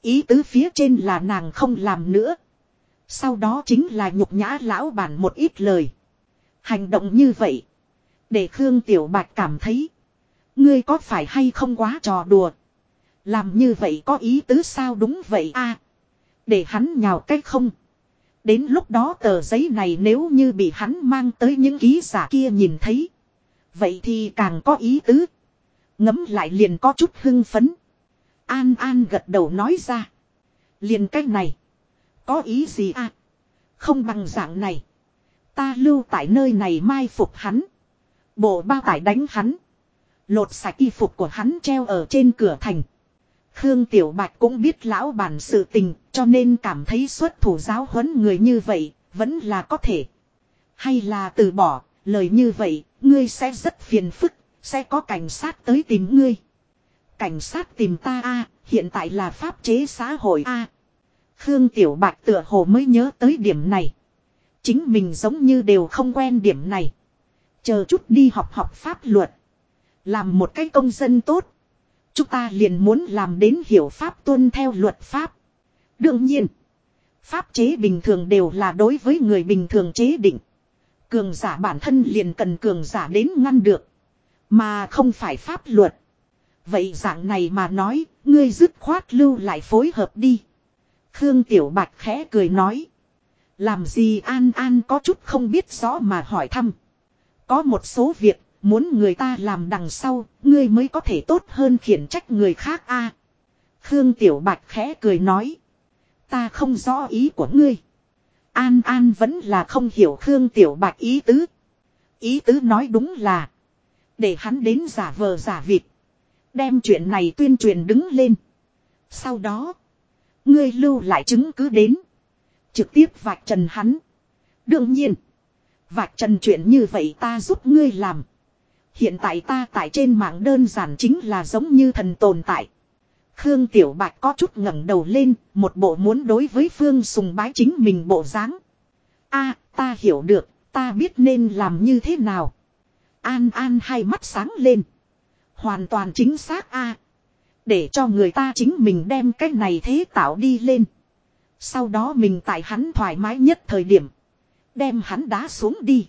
Ý tứ phía trên là nàng không làm nữa. Sau đó chính là nhục nhã lão bản một ít lời. Hành động như vậy. Để Khương Tiểu Bạch cảm thấy. Ngươi có phải hay không quá trò đùa. Làm như vậy có ý tứ sao đúng vậy a Để hắn nhào cách không. Đến lúc đó tờ giấy này nếu như bị hắn mang tới những ký giả kia nhìn thấy. Vậy thì càng có ý tứ. Ngấm lại liền có chút hưng phấn. An An gật đầu nói ra. Liền cách này. Có ý gì à? Không bằng dạng này. Ta lưu tại nơi này mai phục hắn. Bộ bao tải đánh hắn. Lột sạch y phục của hắn treo ở trên cửa thành. Khương Tiểu Bạch cũng biết lão bản sự tình, cho nên cảm thấy xuất thủ giáo huấn người như vậy, vẫn là có thể. Hay là từ bỏ, lời như vậy, ngươi sẽ rất phiền phức, sẽ có cảnh sát tới tìm ngươi. Cảnh sát tìm ta a, hiện tại là pháp chế xã hội a Khương Tiểu Bạch tựa hồ mới nhớ tới điểm này. Chính mình giống như đều không quen điểm này. Chờ chút đi học học pháp luật. Làm một cái công dân tốt. Chúng ta liền muốn làm đến hiểu pháp tuân theo luật pháp. Đương nhiên. Pháp chế bình thường đều là đối với người bình thường chế định. Cường giả bản thân liền cần cường giả đến ngăn được. Mà không phải pháp luật. Vậy dạng này mà nói, ngươi dứt khoát lưu lại phối hợp đi. Khương Tiểu Bạch khẽ cười nói. Làm gì An An có chút không biết rõ mà hỏi thăm. Có một số việc, muốn người ta làm đằng sau, ngươi mới có thể tốt hơn khiển trách người khác a. Khương Tiểu Bạch khẽ cười nói. Ta không rõ ý của ngươi. An An vẫn là không hiểu Khương Tiểu Bạch ý tứ. Ý tứ nói đúng là. Để hắn đến giả vờ giả vịt. Đem chuyện này tuyên truyền đứng lên. Sau đó. Ngươi lưu lại chứng cứ đến. Trực tiếp vạch trần hắn. Đương nhiên. Vạch trần chuyện như vậy ta giúp ngươi làm. Hiện tại ta tại trên mạng đơn giản chính là giống như thần tồn tại. Khương Tiểu Bạch có chút ngẩng đầu lên, một bộ muốn đối với Phương sùng bái chính mình bộ dáng. A, ta hiểu được, ta biết nên làm như thế nào. An An hai mắt sáng lên. Hoàn toàn chính xác a. Để cho người ta chính mình đem cái này thế tạo đi lên. Sau đó mình tại hắn thoải mái nhất thời điểm. Đem hắn đá xuống đi.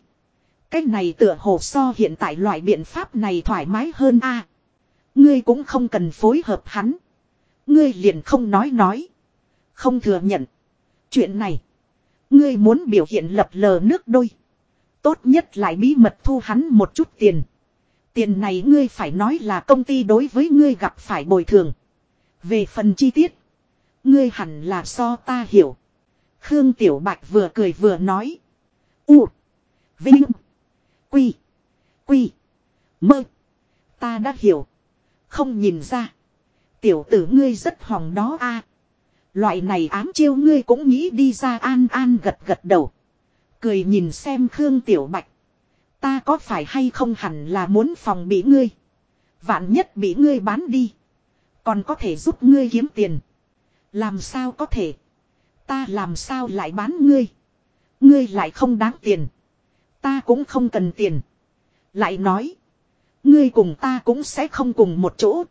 Cái này tựa hồ so hiện tại loại biện pháp này thoải mái hơn a. Ngươi cũng không cần phối hợp hắn. Ngươi liền không nói nói. Không thừa nhận. Chuyện này. Ngươi muốn biểu hiện lập lờ nước đôi. Tốt nhất lại bí mật thu hắn một chút tiền. Tiền này ngươi phải nói là công ty đối với ngươi gặp phải bồi thường. Về phần chi tiết. Ngươi hẳn là so ta hiểu. Khương Tiểu Bạch vừa cười vừa nói. U. Vinh. Quy. Quy. Mơ. Ta đã hiểu. Không nhìn ra. Tiểu tử ngươi rất hòng đó a. À, loại này ám chiêu ngươi cũng nghĩ đi ra an an gật gật đầu. Cười nhìn xem Khương Tiểu Bạch. Ta có phải hay không hẳn là muốn phòng bị ngươi. Vạn nhất bị ngươi bán đi. Còn có thể giúp ngươi kiếm tiền. Làm sao có thể. Ta làm sao lại bán ngươi. Ngươi lại không đáng tiền. Ta cũng không cần tiền. Lại nói. Ngươi cùng ta cũng sẽ không cùng một chỗ.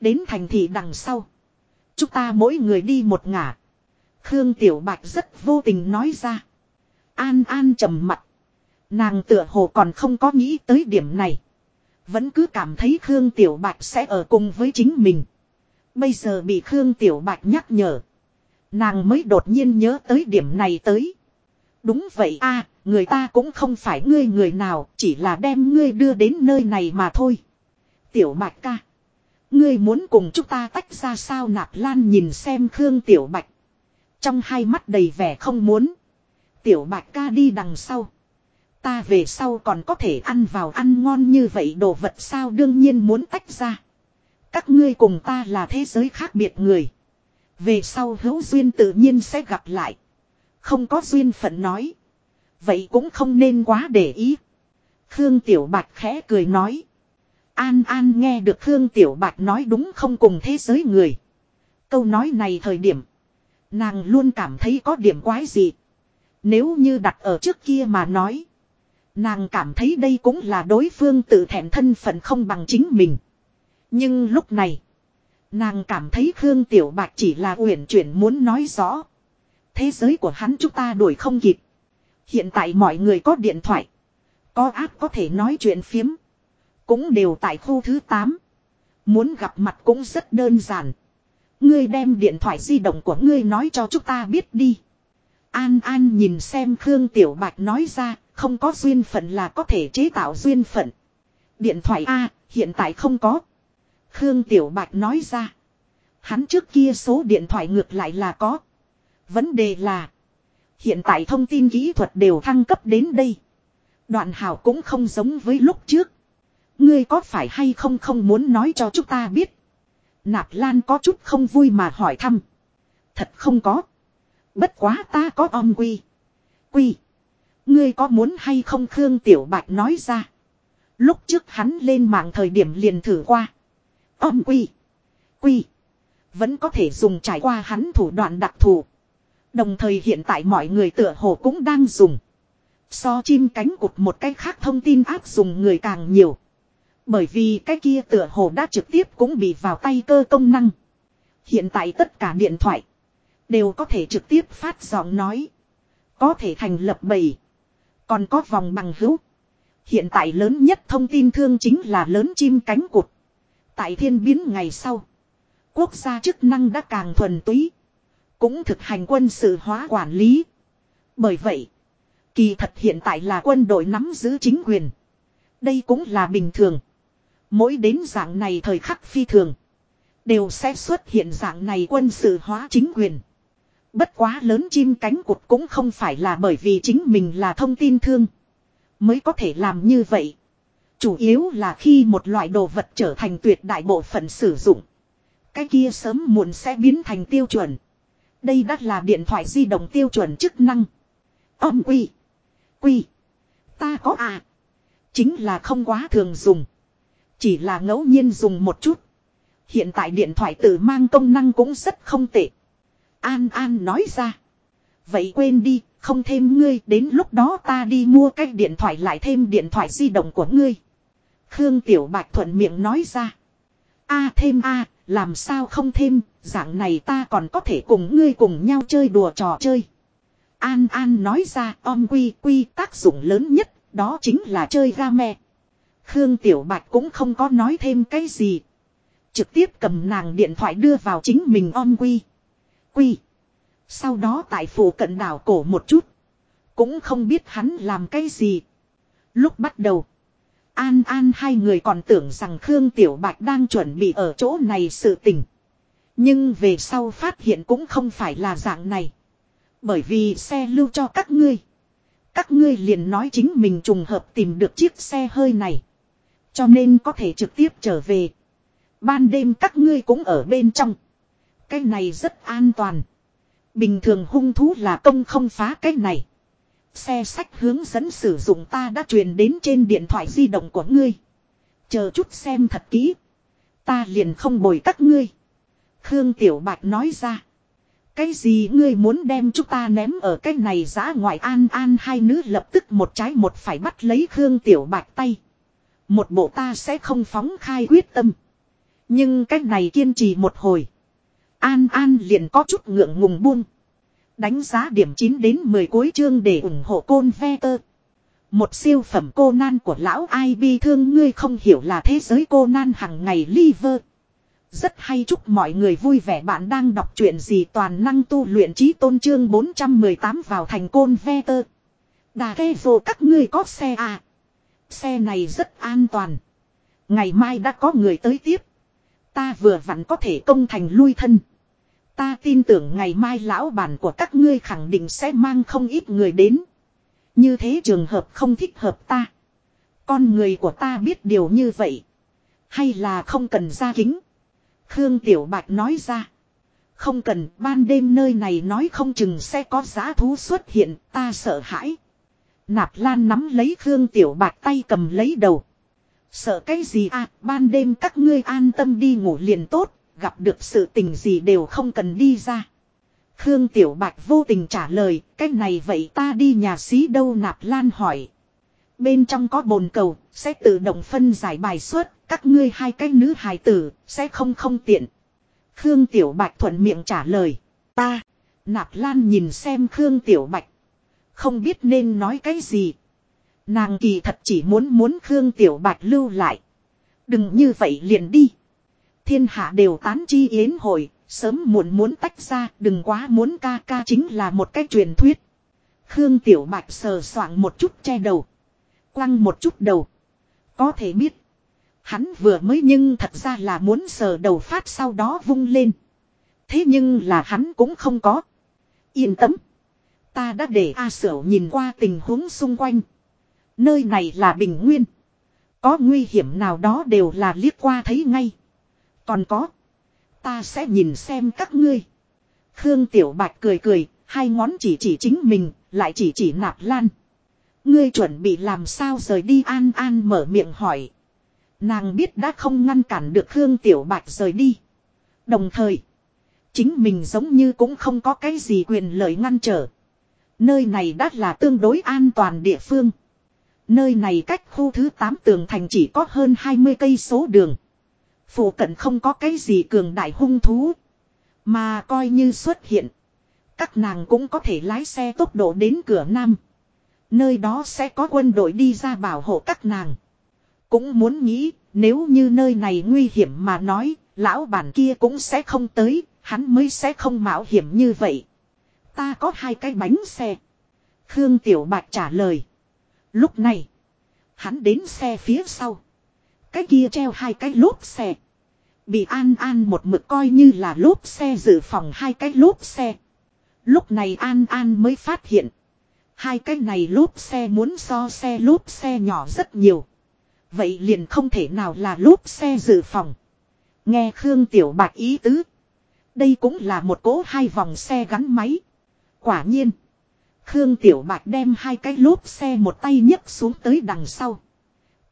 Đến thành thị đằng sau. Chúng ta mỗi người đi một ngả. Khương Tiểu Bạch rất vô tình nói ra. An An trầm mặt. Nàng tựa hồ còn không có nghĩ tới điểm này. Vẫn cứ cảm thấy Khương Tiểu Bạch sẽ ở cùng với chính mình. Bây giờ bị Khương Tiểu Bạch nhắc nhở. Nàng mới đột nhiên nhớ tới điểm này tới. Đúng vậy a người ta cũng không phải ngươi người nào, chỉ là đem ngươi đưa đến nơi này mà thôi. Tiểu Bạch ca. Ngươi muốn cùng chúng ta tách ra sao nạp lan nhìn xem Khương Tiểu Bạch. Trong hai mắt đầy vẻ không muốn. Tiểu Bạch ca đi đằng sau. Ta về sau còn có thể ăn vào ăn ngon như vậy đồ vật sao đương nhiên muốn tách ra. Các ngươi cùng ta là thế giới khác biệt người. Về sau hữu duyên tự nhiên sẽ gặp lại. Không có duyên phận nói. Vậy cũng không nên quá để ý. Khương Tiểu Bạch khẽ cười nói. An An nghe được Khương Tiểu Bạch nói đúng không cùng thế giới người. Câu nói này thời điểm. Nàng luôn cảm thấy có điểm quái gì. Nếu như đặt ở trước kia mà nói. Nàng cảm thấy đây cũng là đối phương tự thẹn thân phận không bằng chính mình. Nhưng lúc này, nàng cảm thấy Khương Tiểu Bạch chỉ là uyển chuyển muốn nói rõ. Thế giới của hắn chúng ta đuổi không kịp. Hiện tại mọi người có điện thoại. Có áp có thể nói chuyện phiếm. Cũng đều tại khu thứ 8. Muốn gặp mặt cũng rất đơn giản. Ngươi đem điện thoại di động của ngươi nói cho chúng ta biết đi. An An nhìn xem Khương Tiểu Bạch nói ra, không có duyên phận là có thể chế tạo duyên phận. Điện thoại A, hiện tại không có. Khương Tiểu Bạch nói ra. Hắn trước kia số điện thoại ngược lại là có. Vấn đề là. Hiện tại thông tin kỹ thuật đều thăng cấp đến đây. Đoạn hảo cũng không giống với lúc trước. Ngươi có phải hay không không muốn nói cho chúng ta biết. Nạp Lan có chút không vui mà hỏi thăm. Thật không có. Bất quá ta có om quy. Quy. Ngươi có muốn hay không Khương Tiểu Bạch nói ra. Lúc trước hắn lên mạng thời điểm liền thử qua. Om quy. Quy. Vẫn có thể dùng trải qua hắn thủ đoạn đặc thù. Đồng thời hiện tại mọi người tựa hồ cũng đang dùng. So chim cánh cụt một cách khác thông tin áp dùng người càng nhiều. Bởi vì cái kia tựa hồ đã trực tiếp cũng bị vào tay cơ công năng. Hiện tại tất cả điện thoại đều có thể trực tiếp phát giọng nói. Có thể thành lập bầy. Còn có vòng bằng hữu. Hiện tại lớn nhất thông tin thương chính là lớn chim cánh cụt. Tại thiên biến ngày sau. Quốc gia chức năng đã càng thuần túy. Cũng thực hành quân sự hóa quản lý. Bởi vậy. Kỳ thật hiện tại là quân đội nắm giữ chính quyền. Đây cũng là bình thường. Mỗi đến dạng này thời khắc phi thường. Đều sẽ xuất hiện dạng này quân sự hóa chính quyền. Bất quá lớn chim cánh cụt cũng không phải là bởi vì chính mình là thông tin thương. Mới có thể làm như vậy. Chủ yếu là khi một loại đồ vật trở thành tuyệt đại bộ phận sử dụng. Cái kia sớm muộn sẽ biến thành tiêu chuẩn. Đây đắt là điện thoại di động tiêu chuẩn chức năng. Âm quy. Quy. Ta có à. Chính là không quá thường dùng. Chỉ là ngẫu nhiên dùng một chút. Hiện tại điện thoại tự mang công năng cũng rất không tệ. An An nói ra. Vậy quên đi, không thêm ngươi, đến lúc đó ta đi mua cái điện thoại lại thêm điện thoại di động của ngươi. Khương Tiểu Bạch thuận miệng nói ra. A thêm a, làm sao không thêm, dạng này ta còn có thể cùng ngươi cùng nhau chơi đùa trò chơi. An An nói ra om quy quy tác dụng lớn nhất, đó chính là chơi game. Khương Tiểu Bạch cũng không có nói thêm cái gì. Trực tiếp cầm nàng điện thoại đưa vào chính mình om quy. Quy. Sau đó tại phủ cận đảo cổ một chút. Cũng không biết hắn làm cái gì. Lúc bắt đầu. An An hai người còn tưởng rằng Khương Tiểu Bạch đang chuẩn bị ở chỗ này sự tình. Nhưng về sau phát hiện cũng không phải là dạng này. Bởi vì xe lưu cho các ngươi. Các ngươi liền nói chính mình trùng hợp tìm được chiếc xe hơi này. Cho nên có thể trực tiếp trở về. Ban đêm các ngươi cũng ở bên trong. Cái này rất an toàn. Bình thường hung thú là công không phá cái này. Xe sách hướng dẫn sử dụng ta đã truyền đến trên điện thoại di động của ngươi. Chờ chút xem thật kỹ. Ta liền không bồi các ngươi. Khương Tiểu Bạch nói ra. Cái gì ngươi muốn đem chúng ta ném ở cái này giã ngoại an an hai nữ lập tức một trái một phải bắt lấy Khương Tiểu Bạch tay. Một bộ ta sẽ không phóng khai quyết tâm. Nhưng cái này kiên trì một hồi. An An liền có chút ngượng ngùng buông. Đánh giá điểm 9 đến 10 cuối chương để ủng hộ côn ve tơ. Một siêu phẩm cô nan của lão ai bi thương ngươi không hiểu là thế giới cô nan hằng ngày liver. Rất hay chúc mọi người vui vẻ bạn đang đọc truyện gì toàn năng tu luyện trí tôn trương 418 vào thành côn ve tơ. Đà ghe vô, các ngươi có xe à. Xe này rất an toàn. Ngày mai đã có người tới tiếp. Ta vừa vặn có thể công thành lui thân. Ta tin tưởng ngày mai lão bản của các ngươi khẳng định sẽ mang không ít người đến. Như thế trường hợp không thích hợp ta. Con người của ta biết điều như vậy. Hay là không cần ra kính. Khương Tiểu Bạch nói ra. Không cần, ban đêm nơi này nói không chừng sẽ có giá thú xuất hiện, ta sợ hãi. Nạp Lan nắm lấy Khương Tiểu Bạch tay cầm lấy đầu. Sợ cái gì à ban đêm các ngươi an tâm đi ngủ liền tốt gặp được sự tình gì đều không cần đi ra. Khương Tiểu Bạch vô tình trả lời, cách này vậy ta đi nhà xí đâu nạp lan hỏi. Bên trong có bồn cầu, sẽ tự động phân giải bài suốt, các ngươi hai cái nữ hài tử, sẽ không không tiện. Khương Tiểu Bạch thuận miệng trả lời. Ta, Nạp Lan nhìn xem Khương Tiểu Bạch. Không biết nên nói cái gì. Nàng kỳ thật chỉ muốn muốn Khương Tiểu Bạch lưu lại. Đừng như vậy liền đi. Thiên hạ đều tán chi yến hội, sớm muộn muốn tách ra, đừng quá muốn ca ca chính là một cái truyền thuyết. Khương Tiểu Bạch sờ soạng một chút che đầu. Quăng một chút đầu. Có thể biết. Hắn vừa mới nhưng thật ra là muốn sờ đầu phát sau đó vung lên. Thế nhưng là hắn cũng không có. Yên tâm. Ta đã để A Sở nhìn qua tình huống xung quanh. Nơi này là bình nguyên. Có nguy hiểm nào đó đều là liếc qua thấy ngay. Còn có. Ta sẽ nhìn xem các ngươi. Khương Tiểu Bạch cười cười, hai ngón chỉ chỉ chính mình, lại chỉ chỉ nạp lan. Ngươi chuẩn bị làm sao rời đi An An mở miệng hỏi. Nàng biết đã không ngăn cản được Khương Tiểu Bạch rời đi. Đồng thời, chính mình giống như cũng không có cái gì quyền lợi ngăn trở. Nơi này đã là tương đối an toàn địa phương. Nơi này cách khu thứ 8 tường thành chỉ có hơn 20 cây số đường. Phủ cận không có cái gì cường đại hung thú. Mà coi như xuất hiện. Các nàng cũng có thể lái xe tốc độ đến cửa Nam. Nơi đó sẽ có quân đội đi ra bảo hộ các nàng. Cũng muốn nghĩ, nếu như nơi này nguy hiểm mà nói, lão bản kia cũng sẽ không tới, hắn mới sẽ không mạo hiểm như vậy. Ta có hai cái bánh xe. Khương Tiểu Bạch trả lời. Lúc này, hắn đến xe phía sau. Cái kia treo hai cái lốp xe. Bị An An một mực coi như là lốp xe dự phòng hai cái lốp xe. Lúc này An An mới phát hiện. Hai cái này lốp xe muốn so xe lốp xe nhỏ rất nhiều. Vậy liền không thể nào là lốp xe dự phòng. Nghe Khương Tiểu Bạch ý tứ. Đây cũng là một cỗ hai vòng xe gắn máy. Quả nhiên. Khương Tiểu Bạch đem hai cái lốp xe một tay nhấc xuống tới đằng sau.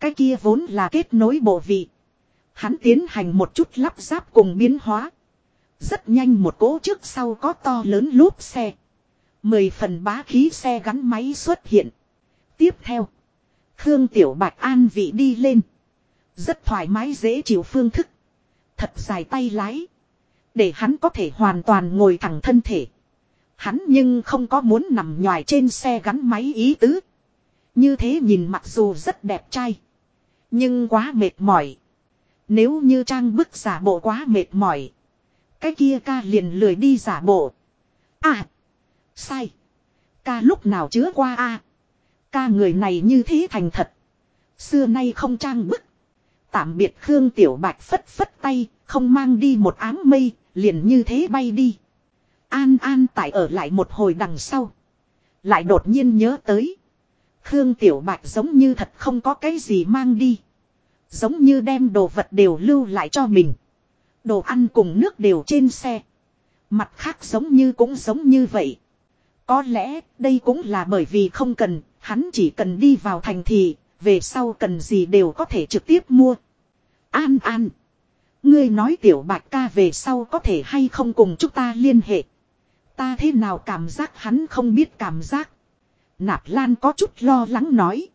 Cái kia vốn là kết nối bộ vị. Hắn tiến hành một chút lắp ráp cùng biến hóa. Rất nhanh một cỗ trước sau có to lớn lốp xe. Mười phần bá khí xe gắn máy xuất hiện. Tiếp theo. Khương Tiểu Bạch an vị đi lên. Rất thoải mái dễ chịu phương thức. Thật dài tay lái. Để hắn có thể hoàn toàn ngồi thẳng thân thể. Hắn nhưng không có muốn nằm nhòi trên xe gắn máy ý tứ. Như thế nhìn mặc dù rất đẹp trai. Nhưng quá mệt mỏi. Nếu như trang bức giả bộ quá mệt mỏi. Cái kia ca liền lười đi giả bộ. À. Sai. Ca lúc nào chứa qua a Ca người này như thế thành thật. Xưa nay không trang bức. Tạm biệt Khương Tiểu Bạch phất phất tay, không mang đi một áng mây, liền như thế bay đi. An An tại ở lại một hồi đằng sau. Lại đột nhiên nhớ tới. Khương Tiểu Bạch giống như thật không có cái gì mang đi. Giống như đem đồ vật đều lưu lại cho mình. Đồ ăn cùng nước đều trên xe. Mặt khác giống như cũng giống như vậy. Có lẽ đây cũng là bởi vì không cần, hắn chỉ cần đi vào thành thị, về sau cần gì đều có thể trực tiếp mua. An an. Ngươi nói tiểu bạch ca về sau có thể hay không cùng chúng ta liên hệ. Ta thế nào cảm giác hắn không biết cảm giác. Nạp Lan có chút lo lắng nói.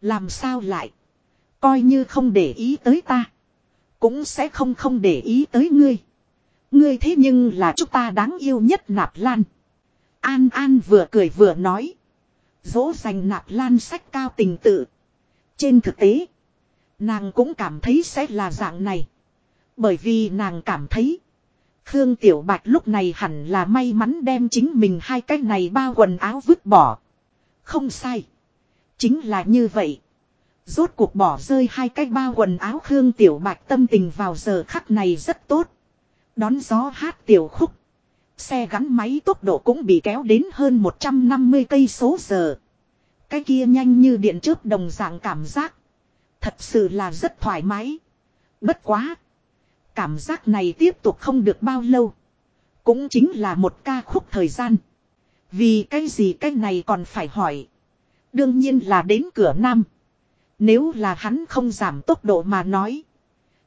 Làm sao lại. Coi như không để ý tới ta. Cũng sẽ không không để ý tới ngươi. Ngươi thế nhưng là chúng ta đáng yêu nhất Nạp Lan. An An vừa cười vừa nói. Dỗ dành Nạp Lan sách cao tình tự. Trên thực tế. Nàng cũng cảm thấy sẽ là dạng này. Bởi vì nàng cảm thấy. Khương Tiểu Bạch lúc này hẳn là may mắn đem chính mình hai cái này bao quần áo vứt bỏ. Không sai. Chính là như vậy. Rốt cuộc bỏ rơi hai cái bao quần áo Khương Tiểu Bạch tâm tình vào giờ khắc này rất tốt. Đón gió hát tiểu khúc. Xe gắn máy tốc độ cũng bị kéo đến hơn 150 cây số giờ. Cái kia nhanh như điện chớp đồng dạng cảm giác. Thật sự là rất thoải mái. Bất quá. Cảm giác này tiếp tục không được bao lâu. Cũng chính là một ca khúc thời gian. Vì cái gì cái này còn phải hỏi. Đương nhiên là đến cửa nam. Nếu là hắn không giảm tốc độ mà nói.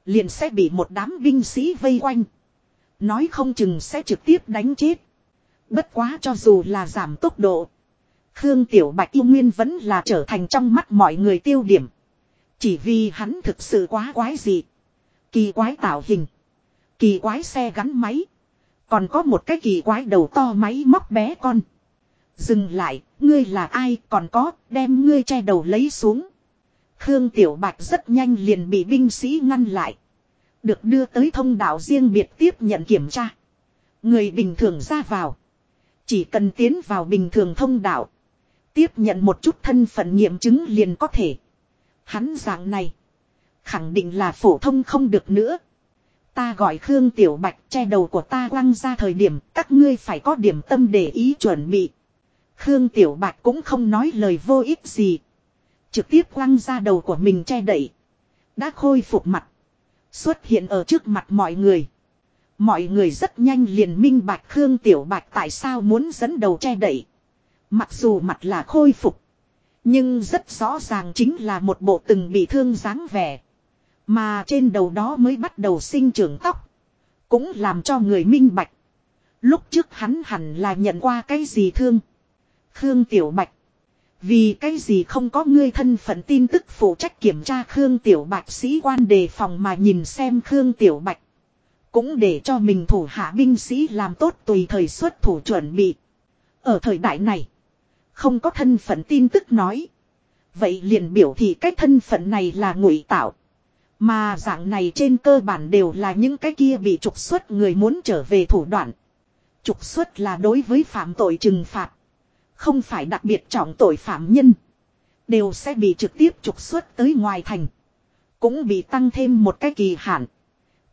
Liền sẽ bị một đám binh sĩ vây quanh. Nói không chừng sẽ trực tiếp đánh chết. Bất quá cho dù là giảm tốc độ. Khương Tiểu Bạch yêu nguyên vẫn là trở thành trong mắt mọi người tiêu điểm. Chỉ vì hắn thực sự quá quái dị. Kỳ quái tạo hình. Kỳ quái xe gắn máy. Còn có một cái kỳ quái đầu to máy móc bé con. Dừng lại, ngươi là ai còn có, đem ngươi che đầu lấy xuống. Khương Tiểu Bạch rất nhanh liền bị binh sĩ ngăn lại. Được đưa tới thông đạo riêng biệt tiếp nhận kiểm tra. Người bình thường ra vào. Chỉ cần tiến vào bình thường thông đạo. Tiếp nhận một chút thân phận nghiệm chứng liền có thể. Hắn dạng này. Khẳng định là phổ thông không được nữa. Ta gọi Khương Tiểu Bạch che đầu của ta quăng ra thời điểm, các ngươi phải có điểm tâm để ý chuẩn bị. Khương Tiểu Bạch cũng không nói lời vô ích gì. Trực tiếp quăng ra đầu của mình che đậy. Đã khôi phục mặt. Xuất hiện ở trước mặt mọi người. Mọi người rất nhanh liền minh bạch Khương Tiểu Bạch tại sao muốn dẫn đầu che đậy. Mặc dù mặt là khôi phục. Nhưng rất rõ ràng chính là một bộ từng bị thương dáng vẻ. Mà trên đầu đó mới bắt đầu sinh trưởng tóc. Cũng làm cho người minh bạch. Lúc trước hắn hẳn là nhận qua cái gì thương. Khương Tiểu Bạch. Vì cái gì không có ngươi thân phận tin tức phụ trách kiểm tra Khương Tiểu Bạch sĩ quan đề phòng mà nhìn xem Khương Tiểu Bạch. Cũng để cho mình thủ hạ binh sĩ làm tốt tùy thời xuất thủ chuẩn bị. Ở thời đại này. Không có thân phận tin tức nói. Vậy liền biểu thị cái thân phận này là ngụy tạo. Mà dạng này trên cơ bản đều là những cái kia bị trục xuất người muốn trở về thủ đoạn. Trục xuất là đối với phạm tội trừng phạt. Không phải đặc biệt trọng tội phạm nhân. Đều sẽ bị trực tiếp trục xuất tới ngoài thành. Cũng bị tăng thêm một cái kỳ hạn.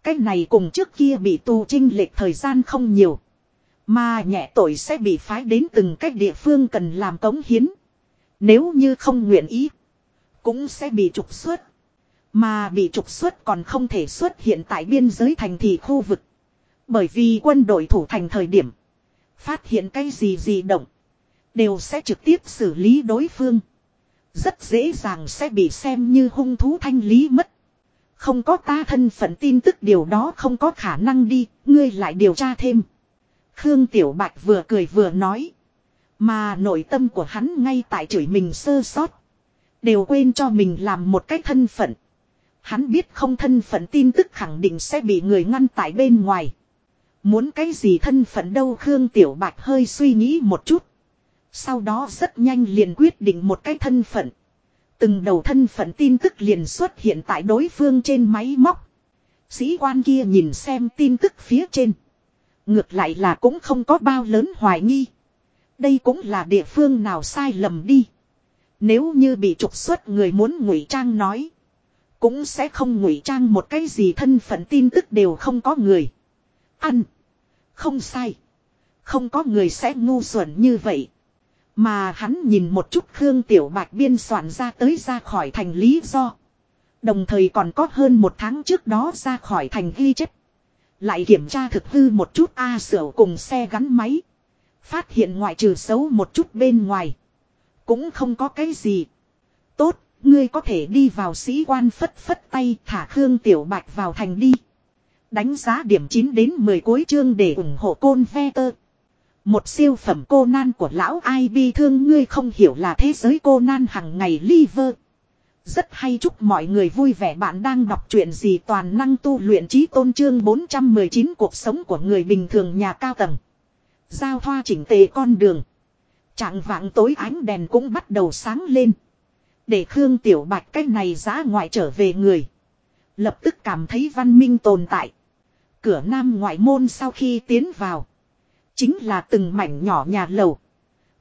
Cái này cùng trước kia bị tù trinh lệch thời gian không nhiều. Mà nhẹ tội sẽ bị phái đến từng cách địa phương cần làm cống hiến. Nếu như không nguyện ý. Cũng sẽ bị trục xuất. Mà bị trục xuất còn không thể xuất hiện tại biên giới thành thị khu vực. Bởi vì quân đội thủ thành thời điểm. Phát hiện cái gì gì động. Đều sẽ trực tiếp xử lý đối phương. Rất dễ dàng sẽ bị xem như hung thú thanh lý mất. Không có ta thân phận tin tức điều đó không có khả năng đi, ngươi lại điều tra thêm. Khương Tiểu Bạch vừa cười vừa nói. Mà nội tâm của hắn ngay tại chửi mình sơ sót. Đều quên cho mình làm một cái thân phận. Hắn biết không thân phận tin tức khẳng định sẽ bị người ngăn tại bên ngoài. Muốn cái gì thân phận đâu Khương Tiểu Bạch hơi suy nghĩ một chút. Sau đó rất nhanh liền quyết định một cái thân phận. Từng đầu thân phận tin tức liền xuất hiện tại đối phương trên máy móc. Sĩ quan kia nhìn xem tin tức phía trên. Ngược lại là cũng không có bao lớn hoài nghi. Đây cũng là địa phương nào sai lầm đi. Nếu như bị trục xuất người muốn ngụy trang nói. Cũng sẽ không ngụy trang một cái gì thân phận tin tức đều không có người. Ăn. Không sai. Không có người sẽ ngu xuẩn như vậy. Mà hắn nhìn một chút Khương Tiểu Bạch biên soạn ra tới ra khỏi thành lý do. Đồng thời còn có hơn một tháng trước đó ra khỏi thành ghi chất. Lại kiểm tra thực hư một chút A à, sửa cùng xe gắn máy. Phát hiện ngoại trừ xấu một chút bên ngoài. Cũng không có cái gì. Tốt, ngươi có thể đi vào sĩ quan phất phất tay thả Khương Tiểu Bạch vào thành đi. Đánh giá điểm 9 đến 10 cuối chương để ủng hộ côn ve tơ. Một siêu phẩm cô nan của lão ai bi thương ngươi không hiểu là thế giới cô nan hằng ngày liver. Rất hay chúc mọi người vui vẻ bạn đang đọc truyện gì toàn năng tu luyện trí tôn trương 419 cuộc sống của người bình thường nhà cao tầng. Giao thoa chỉnh tề con đường. Trạng vạng tối ánh đèn cũng bắt đầu sáng lên. Để Khương Tiểu Bạch cách này giá ngoại trở về người. Lập tức cảm thấy văn minh tồn tại. Cửa nam ngoại môn sau khi tiến vào. Chính là từng mảnh nhỏ nhà lầu.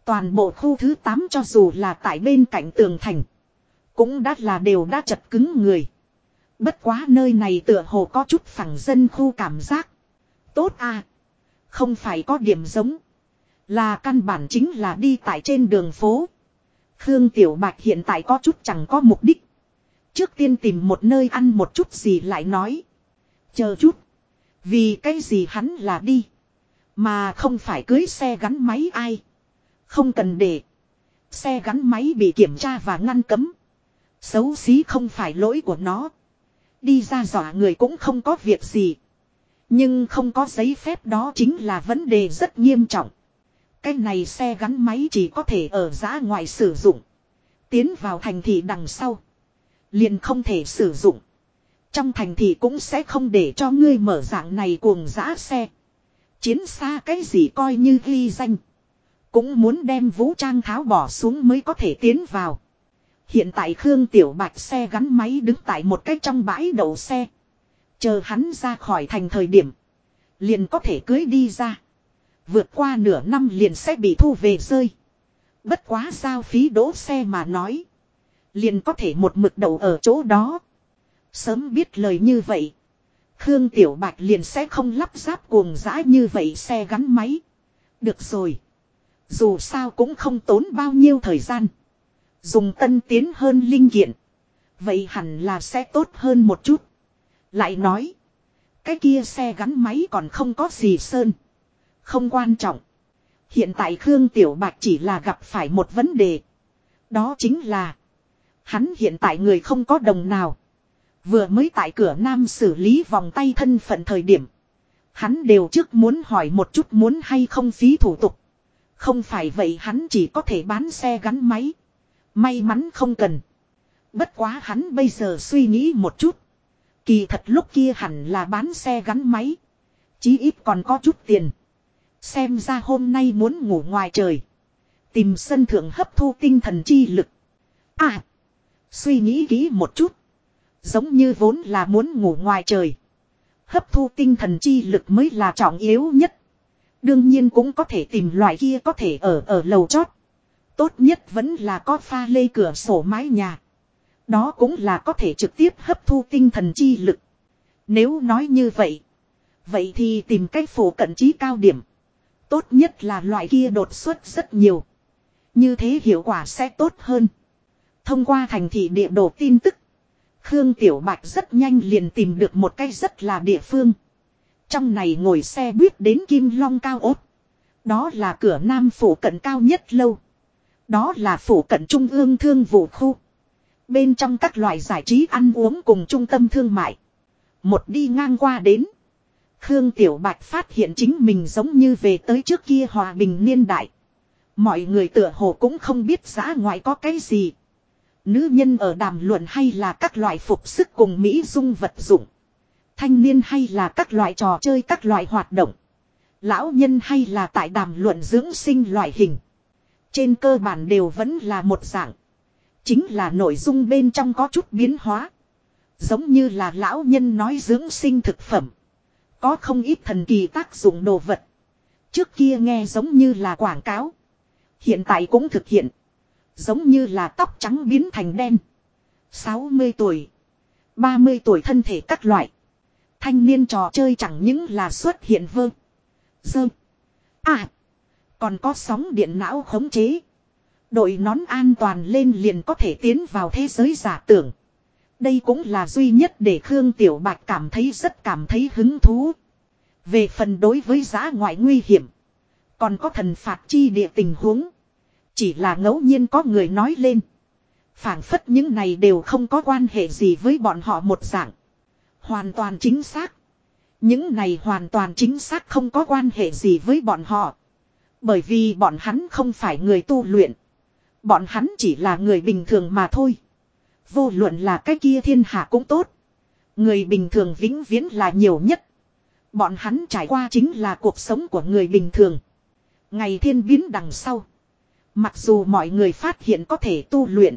Toàn bộ khu thứ 8 cho dù là tại bên cạnh tường thành. Cũng đã là đều đã chật cứng người. Bất quá nơi này tựa hồ có chút phẳng dân khu cảm giác. Tốt à. Không phải có điểm giống. Là căn bản chính là đi tại trên đường phố. Khương Tiểu Bạch hiện tại có chút chẳng có mục đích. Trước tiên tìm một nơi ăn một chút gì lại nói. Chờ chút. Vì cái gì hắn là đi. Mà không phải cưới xe gắn máy ai. Không cần để. Xe gắn máy bị kiểm tra và ngăn cấm. Xấu xí không phải lỗi của nó. Đi ra dọa người cũng không có việc gì. Nhưng không có giấy phép đó chính là vấn đề rất nghiêm trọng. Cái này xe gắn máy chỉ có thể ở giã ngoài sử dụng. Tiến vào thành thị đằng sau. Liền không thể sử dụng. Trong thành thị cũng sẽ không để cho ngươi mở dạng này cuồng giã xe. Chiến xa cái gì coi như ghi danh. Cũng muốn đem vũ trang tháo bỏ xuống mới có thể tiến vào. Hiện tại Khương Tiểu Bạch xe gắn máy đứng tại một cách trong bãi đậu xe. Chờ hắn ra khỏi thành thời điểm. Liền có thể cưới đi ra. Vượt qua nửa năm liền sẽ bị thu về rơi. Bất quá sao phí đỗ xe mà nói. Liền có thể một mực đầu ở chỗ đó. Sớm biết lời như vậy. Khương Tiểu Bạch liền sẽ không lắp ráp cuồng dã như vậy xe gắn máy. Được rồi. Dù sao cũng không tốn bao nhiêu thời gian. Dùng tân tiến hơn linh kiện. Vậy hẳn là sẽ tốt hơn một chút. Lại nói. Cái kia xe gắn máy còn không có gì sơn. Không quan trọng. Hiện tại Khương Tiểu Bạch chỉ là gặp phải một vấn đề. Đó chính là. Hắn hiện tại người không có đồng nào. Vừa mới tại cửa nam xử lý vòng tay thân phận thời điểm. Hắn đều trước muốn hỏi một chút muốn hay không phí thủ tục. Không phải vậy hắn chỉ có thể bán xe gắn máy. May mắn không cần. Bất quá hắn bây giờ suy nghĩ một chút. Kỳ thật lúc kia hẳn là bán xe gắn máy. Chí ít còn có chút tiền. Xem ra hôm nay muốn ngủ ngoài trời. Tìm sân thượng hấp thu tinh thần chi lực. À. Suy nghĩ kỹ một chút. Giống như vốn là muốn ngủ ngoài trời. Hấp thu tinh thần chi lực mới là trọng yếu nhất. Đương nhiên cũng có thể tìm loại kia có thể ở ở lầu chót. Tốt nhất vẫn là có pha lê cửa sổ mái nhà. Đó cũng là có thể trực tiếp hấp thu tinh thần chi lực. Nếu nói như vậy. Vậy thì tìm cách phổ cận trí cao điểm. Tốt nhất là loại kia đột xuất rất nhiều. Như thế hiệu quả sẽ tốt hơn. Thông qua thành thị địa đồ tin tức. Khương Tiểu Bạch rất nhanh liền tìm được một cái rất là địa phương. Trong này ngồi xe buýt đến Kim Long cao ốt. Đó là cửa nam phủ cận cao nhất lâu. Đó là phủ cận trung ương thương vụ khu. Bên trong các loại giải trí ăn uống cùng trung tâm thương mại. Một đi ngang qua đến. Khương Tiểu Bạch phát hiện chính mình giống như về tới trước kia hòa bình niên đại. Mọi người tựa hồ cũng không biết giã ngoại có cái gì. Nữ nhân ở đàm luận hay là các loại phục sức cùng Mỹ dung vật dụng. Thanh niên hay là các loại trò chơi, các loại hoạt động. Lão nhân hay là tại đàm luận dưỡng sinh loại hình. Trên cơ bản đều vẫn là một dạng. Chính là nội dung bên trong có chút biến hóa. Giống như là lão nhân nói dưỡng sinh thực phẩm. Có không ít thần kỳ tác dụng đồ vật. Trước kia nghe giống như là quảng cáo. Hiện tại cũng thực hiện. Giống như là tóc trắng biến thành đen. 60 tuổi. 30 tuổi thân thể các loại. Thanh niên trò chơi chẳng những là xuất hiện vơ. Dơ. À. Còn có sóng điện não khống chế. Đội nón an toàn lên liền có thể tiến vào thế giới giả tưởng. Đây cũng là duy nhất để Khương Tiểu Bạch cảm thấy rất cảm thấy hứng thú. Về phần đối với giá ngoại nguy hiểm. Còn có thần phạt chi địa tình huống. Chỉ là ngẫu nhiên có người nói lên. phảng phất những này đều không có quan hệ gì với bọn họ một dạng. Hoàn toàn chính xác. Những này hoàn toàn chính xác không có quan hệ gì với bọn họ. Bởi vì bọn hắn không phải người tu luyện. Bọn hắn chỉ là người bình thường mà thôi. Vô luận là cái kia thiên hạ cũng tốt. Người bình thường vĩnh viễn là nhiều nhất. Bọn hắn trải qua chính là cuộc sống của người bình thường. Ngày thiên biến đằng sau. Mặc dù mọi người phát hiện có thể tu luyện.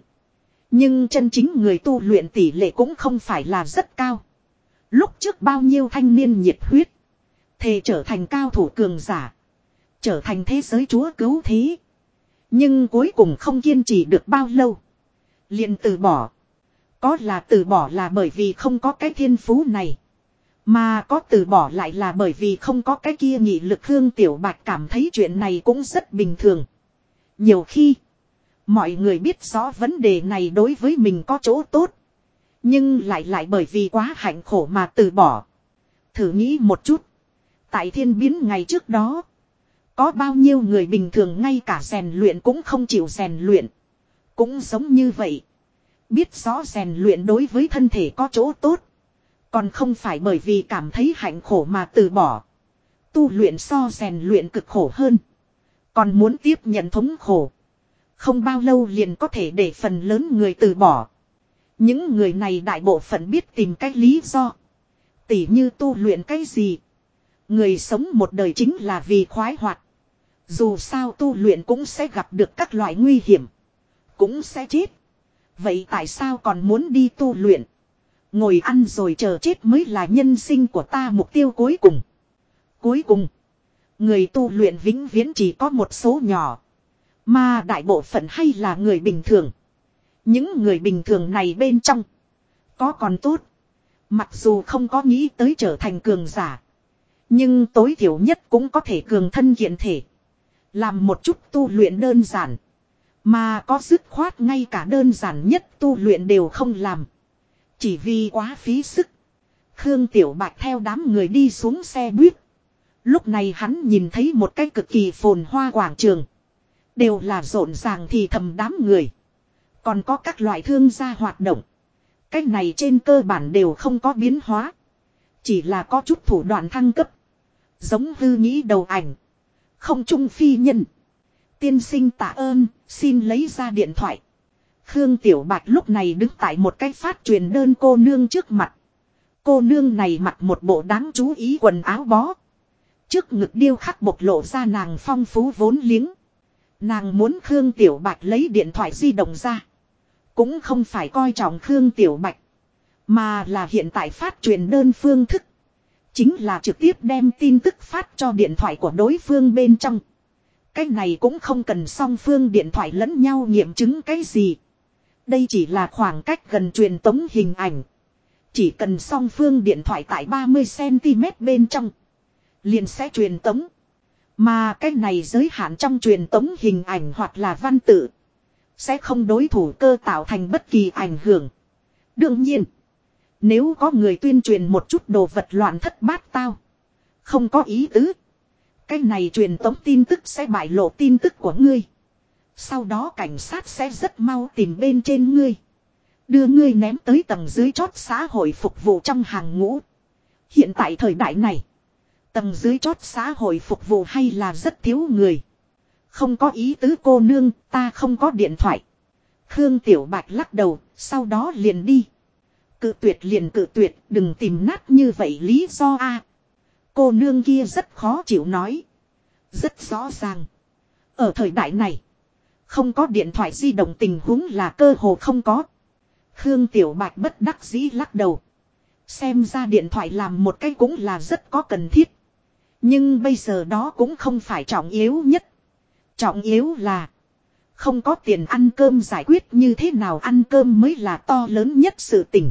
Nhưng chân chính người tu luyện tỷ lệ cũng không phải là rất cao. Lúc trước bao nhiêu thanh niên nhiệt huyết. Thề trở thành cao thủ cường giả. Trở thành thế giới chúa cứu thế. Nhưng cuối cùng không kiên trì được bao lâu. liền từ bỏ. Có là từ bỏ là bởi vì không có cái thiên phú này. Mà có từ bỏ lại là bởi vì không có cái kia nghị lực Hương Tiểu Bạch cảm thấy chuyện này cũng rất bình thường. Nhiều khi, mọi người biết rõ vấn đề này đối với mình có chỗ tốt. Nhưng lại lại bởi vì quá hạnh khổ mà từ bỏ. Thử nghĩ một chút. Tại thiên biến ngày trước đó. Có bao nhiêu người bình thường ngay cả rèn luyện cũng không chịu rèn luyện. Cũng giống như vậy. Biết rõ rèn luyện đối với thân thể có chỗ tốt. Còn không phải bởi vì cảm thấy hạnh khổ mà từ bỏ. Tu luyện so rèn luyện cực khổ hơn. Còn muốn tiếp nhận thống khổ. Không bao lâu liền có thể để phần lớn người từ bỏ. Những người này đại bộ phận biết tìm cách lý do. Tỉ như tu luyện cái gì. Người sống một đời chính là vì khoái hoạt. Dù sao tu luyện cũng sẽ gặp được các loại nguy hiểm. Cũng sẽ chết. Vậy tại sao còn muốn đi tu luyện? Ngồi ăn rồi chờ chết mới là nhân sinh của ta mục tiêu cuối cùng. Cuối cùng. Người tu luyện vĩnh viễn chỉ có một số nhỏ. Mà đại bộ phận hay là người bình thường. Những người bình thường này bên trong. Có còn tốt. Mặc dù không có nghĩ tới trở thành cường giả. Nhưng tối thiểu nhất cũng có thể cường thân hiện thể. Làm một chút tu luyện đơn giản. Mà có dứt khoát ngay cả đơn giản nhất tu luyện đều không làm. Chỉ vì quá phí sức. Khương Tiểu Bạch theo đám người đi xuống xe buýt. Lúc này hắn nhìn thấy một cái cực kỳ phồn hoa quảng trường. Đều là rộn ràng thì thầm đám người. Còn có các loại thương gia hoạt động. Cái này trên cơ bản đều không có biến hóa. Chỉ là có chút thủ đoạn thăng cấp. Giống hư nghĩ đầu ảnh. Không trung phi nhân. Tiên sinh tạ ơn, xin lấy ra điện thoại. Khương Tiểu Bạch lúc này đứng tại một cái phát truyền đơn cô nương trước mặt. Cô nương này mặc một bộ đáng chú ý quần áo bó. Trước ngực điêu khắc bộc lộ ra nàng phong phú vốn liếng. Nàng muốn Khương Tiểu Bạch lấy điện thoại di động ra. Cũng không phải coi trọng Khương Tiểu Bạch. Mà là hiện tại phát truyền đơn phương thức. Chính là trực tiếp đem tin tức phát cho điện thoại của đối phương bên trong. Cái này cũng không cần song phương điện thoại lẫn nhau nghiệm chứng cái gì. Đây chỉ là khoảng cách gần truyền tống hình ảnh. Chỉ cần song phương điện thoại tại 30cm bên trong. Liền sẽ truyền tống. Mà cái này giới hạn trong truyền tống hình ảnh hoặc là văn tự. Sẽ không đối thủ cơ tạo thành bất kỳ ảnh hưởng. Đương nhiên. Nếu có người tuyên truyền một chút đồ vật loạn thất bát tao. Không có ý tứ. Cái này truyền tống tin tức sẽ bại lộ tin tức của ngươi. Sau đó cảnh sát sẽ rất mau tìm bên trên ngươi. Đưa ngươi ném tới tầng dưới chót xã hội phục vụ trong hàng ngũ. Hiện tại thời đại này. Tầng dưới chót xã hội phục vụ hay là rất thiếu người. Không có ý tứ cô nương, ta không có điện thoại. Khương Tiểu Bạch lắc đầu, sau đó liền đi. Cự tuyệt liền cự tuyệt, đừng tìm nát như vậy lý do a. Cô nương kia rất khó chịu nói. Rất rõ ràng. Ở thời đại này, không có điện thoại di động tình huống là cơ hồ không có. Khương Tiểu Bạch bất đắc dĩ lắc đầu. Xem ra điện thoại làm một cái cũng là rất có cần thiết. Nhưng bây giờ đó cũng không phải trọng yếu nhất. Trọng yếu là, không có tiền ăn cơm giải quyết như thế nào ăn cơm mới là to lớn nhất sự tình.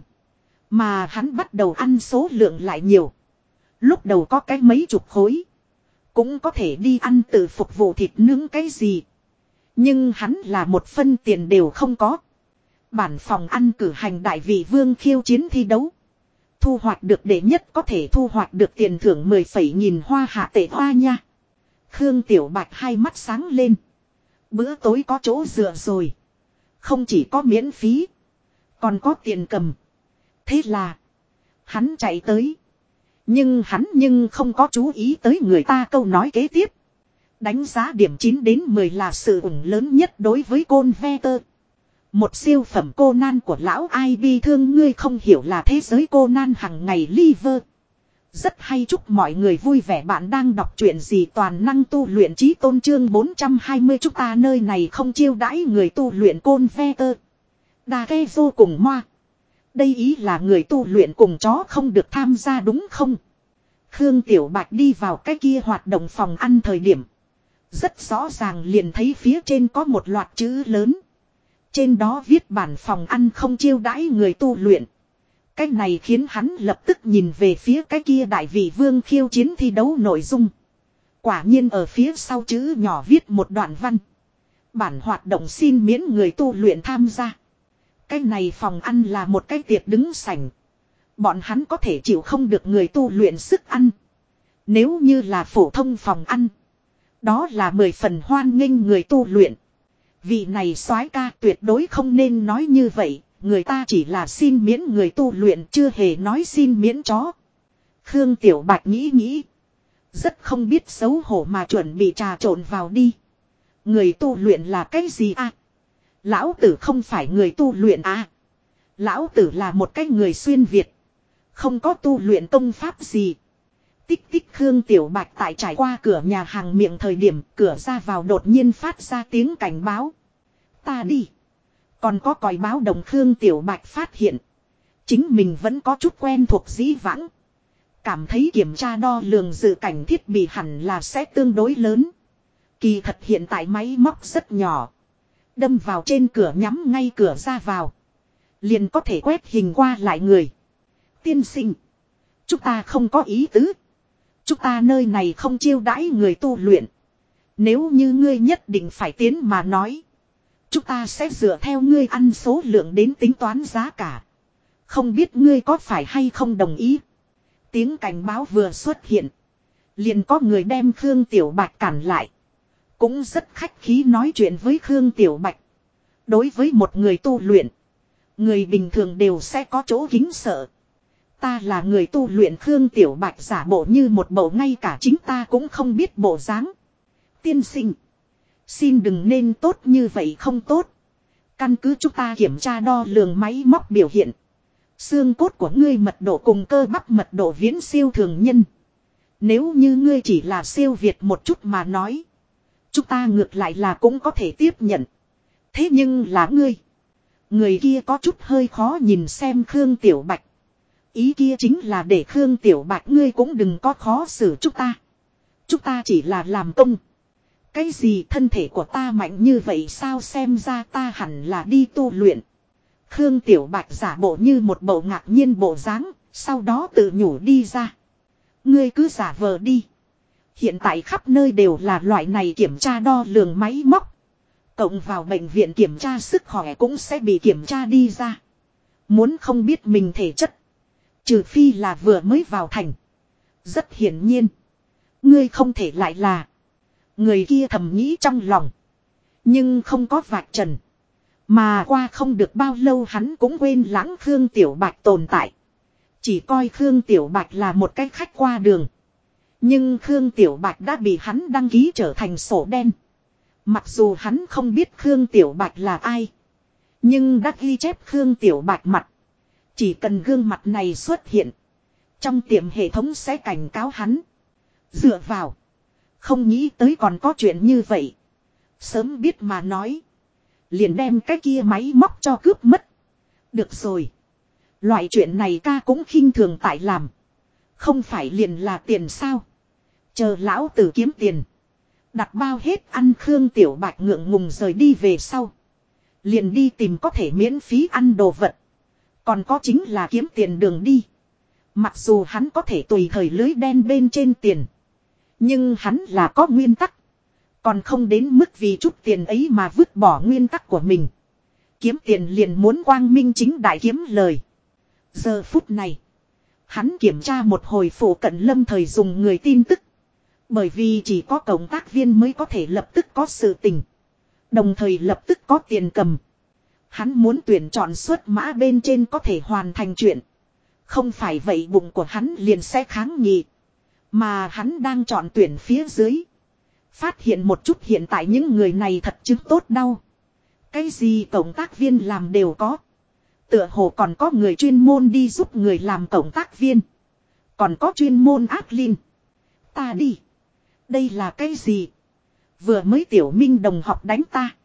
Mà hắn bắt đầu ăn số lượng lại nhiều. Lúc đầu có cái mấy chục khối. Cũng có thể đi ăn tự phục vụ thịt nướng cái gì. Nhưng hắn là một phân tiền đều không có. Bản phòng ăn cử hành đại vị vương khiêu chiến thi đấu. Thu hoạch được đệ nhất có thể thu hoạch được tiền thưởng 10 phẩy nghìn hoa hạ tệ hoa nha. Khương Tiểu Bạch hai mắt sáng lên. Bữa tối có chỗ dựa rồi. Không chỉ có miễn phí. Còn có tiền cầm. Thế là. Hắn chạy tới. Nhưng hắn nhưng không có chú ý tới người ta câu nói kế tiếp. Đánh giá điểm 9 đến 10 là sự ủng lớn nhất đối với côn ve tơ. Một siêu phẩm cô nan của lão ai bi thương ngươi không hiểu là thế giới cô nan hằng ngày liver. Rất hay chúc mọi người vui vẻ bạn đang đọc truyện gì toàn năng tu luyện trí tôn trương 420 chúng ta nơi này không chiêu đãi người tu luyện côn ve tơ. Đà ghe vô cùng moa. Đây ý là người tu luyện cùng chó không được tham gia đúng không? Khương Tiểu Bạch đi vào cái kia hoạt động phòng ăn thời điểm. Rất rõ ràng liền thấy phía trên có một loạt chữ lớn. Trên đó viết bản phòng ăn không chiêu đãi người tu luyện. Cái này khiến hắn lập tức nhìn về phía cái kia đại vị vương khiêu chiến thi đấu nội dung. Quả nhiên ở phía sau chữ nhỏ viết một đoạn văn. Bản hoạt động xin miễn người tu luyện tham gia. Cái này phòng ăn là một cái tiệc đứng sảnh. Bọn hắn có thể chịu không được người tu luyện sức ăn. Nếu như là phổ thông phòng ăn. Đó là mười phần hoan nghênh người tu luyện. Vị này soái ca tuyệt đối không nên nói như vậy. Người ta chỉ là xin miễn người tu luyện, chưa hề nói xin miễn chó. Khương Tiểu Bạch nghĩ nghĩ. Rất không biết xấu hổ mà chuẩn bị trà trộn vào đi. Người tu luyện là cái gì à? Lão tử không phải người tu luyện à? Lão tử là một cái người xuyên Việt. Không có tu luyện công pháp gì. Tích tích Khương Tiểu Bạch tại trải qua cửa nhà hàng miệng thời điểm, cửa ra vào đột nhiên phát ra tiếng cảnh báo. Ta đi. Còn có còi báo đồng Khương Tiểu Bạch phát hiện. Chính mình vẫn có chút quen thuộc dĩ vãng. Cảm thấy kiểm tra đo lường dự cảnh thiết bị hẳn là sẽ tương đối lớn. Kỳ thật hiện tại máy móc rất nhỏ. Đâm vào trên cửa nhắm ngay cửa ra vào. Liền có thể quét hình qua lại người. Tiên sinh. Chúng ta không có ý tứ. Chúng ta nơi này không chiêu đãi người tu luyện. Nếu như ngươi nhất định phải tiến mà nói. Chúng ta sẽ dựa theo ngươi ăn số lượng đến tính toán giá cả. Không biết ngươi có phải hay không đồng ý. Tiếng cảnh báo vừa xuất hiện. Liền có người đem Khương Tiểu Bạch cản lại. Cũng rất khách khí nói chuyện với Khương Tiểu Bạch. Đối với một người tu luyện. Người bình thường đều sẽ có chỗ kính sợ. Ta là người tu luyện Khương Tiểu Bạch giả bộ như một bộ ngay cả chính ta cũng không biết bộ dáng. Tiên sinh. Xin đừng nên tốt như vậy không tốt. Căn cứ chúng ta kiểm tra đo lường máy móc biểu hiện. Xương cốt của ngươi mật độ cùng cơ bắp mật độ viễn siêu thường nhân. Nếu như ngươi chỉ là siêu việt một chút mà nói. Chúng ta ngược lại là cũng có thể tiếp nhận. Thế nhưng là ngươi. Người kia có chút hơi khó nhìn xem Khương Tiểu Bạch. Ý kia chính là để Khương Tiểu Bạch ngươi cũng đừng có khó xử chúng ta. Chúng ta chỉ là làm công. Cái gì thân thể của ta mạnh như vậy sao xem ra ta hẳn là đi tu luyện. Khương Tiểu Bạch giả bộ như một bộ ngạc nhiên bộ dáng, sau đó tự nhủ đi ra. Ngươi cứ giả vờ đi. Hiện tại khắp nơi đều là loại này kiểm tra đo lường máy móc. Cộng vào bệnh viện kiểm tra sức khỏe cũng sẽ bị kiểm tra đi ra. Muốn không biết mình thể chất. Trừ phi là vừa mới vào thành. Rất hiển nhiên. Ngươi không thể lại là. Người kia thầm nghĩ trong lòng. Nhưng không có vạch trần. Mà qua không được bao lâu hắn cũng quên lãng Khương Tiểu Bạch tồn tại. Chỉ coi Khương Tiểu Bạch là một cái khách qua đường. Nhưng Khương Tiểu Bạch đã bị hắn đăng ký trở thành sổ đen. Mặc dù hắn không biết Khương Tiểu Bạch là ai. Nhưng đã ghi chép Khương Tiểu Bạch mặt. Chỉ cần gương mặt này xuất hiện. Trong tiệm hệ thống sẽ cảnh cáo hắn. Dựa vào. Không nghĩ tới còn có chuyện như vậy. Sớm biết mà nói. Liền đem cái kia máy móc cho cướp mất. Được rồi. Loại chuyện này ca cũng khinh thường tại làm. Không phải liền là tiền sao. Chờ lão tử kiếm tiền. Đặt bao hết ăn Khương Tiểu Bạch ngượng ngùng rời đi về sau. Liền đi tìm có thể miễn phí ăn đồ vật. Còn có chính là kiếm tiền đường đi. Mặc dù hắn có thể tùy thời lưới đen bên trên tiền. Nhưng hắn là có nguyên tắc. Còn không đến mức vì chút tiền ấy mà vứt bỏ nguyên tắc của mình. Kiếm tiền liền muốn quang minh chính đại kiếm lời. Giờ phút này. Hắn kiểm tra một hồi phủ cận lâm thời dùng người tin tức. Bởi vì chỉ có cộng tác viên mới có thể lập tức có sự tình. Đồng thời lập tức có tiền cầm. Hắn muốn tuyển chọn xuất mã bên trên có thể hoàn thành chuyện. Không phải vậy bụng của hắn liền sẽ kháng nghị. Mà hắn đang chọn tuyển phía dưới. Phát hiện một chút hiện tại những người này thật chứng tốt đau. Cái gì cộng tác viên làm đều có. Tựa hồ còn có người chuyên môn đi giúp người làm cộng tác viên. Còn có chuyên môn ác linh. Ta đi. Đây là cái gì? Vừa mới tiểu minh đồng học đánh ta.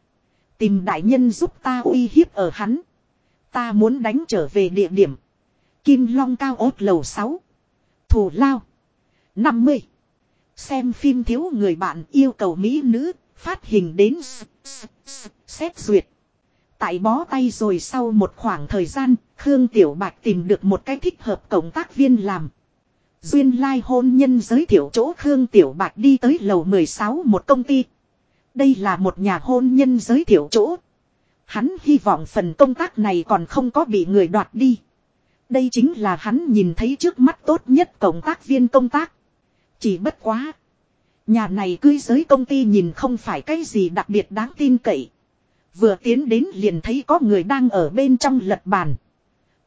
Tìm đại nhân giúp ta uy hiếp ở hắn. Ta muốn đánh trở về địa điểm. Kim Long cao ốt lầu 6. Thủ lao. 50. Xem phim thiếu người bạn yêu cầu mỹ nữ, phát hình đến xét duyệt. Tại bó tay rồi sau một khoảng thời gian, Khương Tiểu Bạch tìm được một cái thích hợp cộng tác viên làm. Duyên lai like hôn nhân giới thiệu chỗ Khương Tiểu Bạch đi tới lầu 16 một công ty. Đây là một nhà hôn nhân giới thiệu chỗ. Hắn hy vọng phần công tác này còn không có bị người đoạt đi. Đây chính là hắn nhìn thấy trước mắt tốt nhất cộng tác viên công tác. Chỉ bất quá. Nhà này cưới giới công ty nhìn không phải cái gì đặc biệt đáng tin cậy. Vừa tiến đến liền thấy có người đang ở bên trong lật bàn.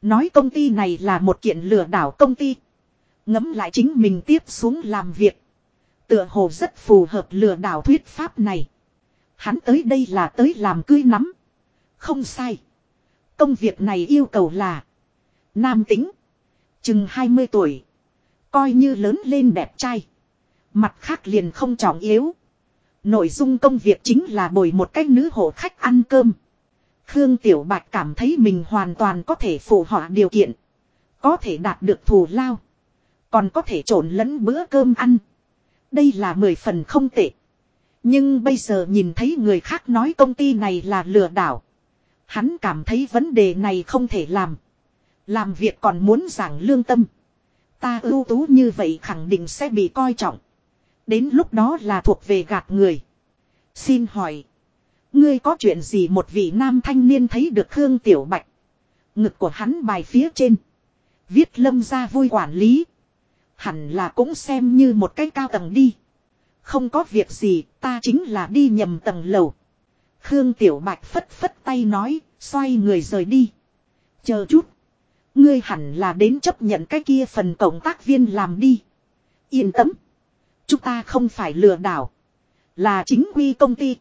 Nói công ty này là một kiện lừa đảo công ty. Ngấm lại chính mình tiếp xuống làm việc. Tựa hồ rất phù hợp lừa đảo thuyết pháp này. Hắn tới đây là tới làm cưới nắm. Không sai. Công việc này yêu cầu là. Nam tính. Chừng 20 tuổi. Coi như lớn lên đẹp trai. Mặt khác liền không trọng yếu. Nội dung công việc chính là bồi một cách nữ hộ khách ăn cơm. Khương Tiểu Bạch cảm thấy mình hoàn toàn có thể phù họa điều kiện. Có thể đạt được thù lao. Còn có thể trộn lẫn bữa cơm ăn. Đây là mười phần không tệ. Nhưng bây giờ nhìn thấy người khác nói công ty này là lừa đảo. Hắn cảm thấy vấn đề này không thể làm. Làm việc còn muốn giảng lương tâm. Ta ưu tú như vậy khẳng định sẽ bị coi trọng. Đến lúc đó là thuộc về gạt người. Xin hỏi. Ngươi có chuyện gì một vị nam thanh niên thấy được Khương Tiểu Bạch. Ngực của hắn bài phía trên. Viết lâm ra vui quản lý. Hẳn là cũng xem như một cái cao tầng đi. Không có việc gì, ta chính là đi nhầm tầng lầu. Khương Tiểu Bạch phất phất tay nói, xoay người rời đi. Chờ chút. Ngươi hẳn là đến chấp nhận cái kia phần cộng tác viên làm đi. Yên tâm. Chúng ta không phải lừa đảo. Là chính quy công ty.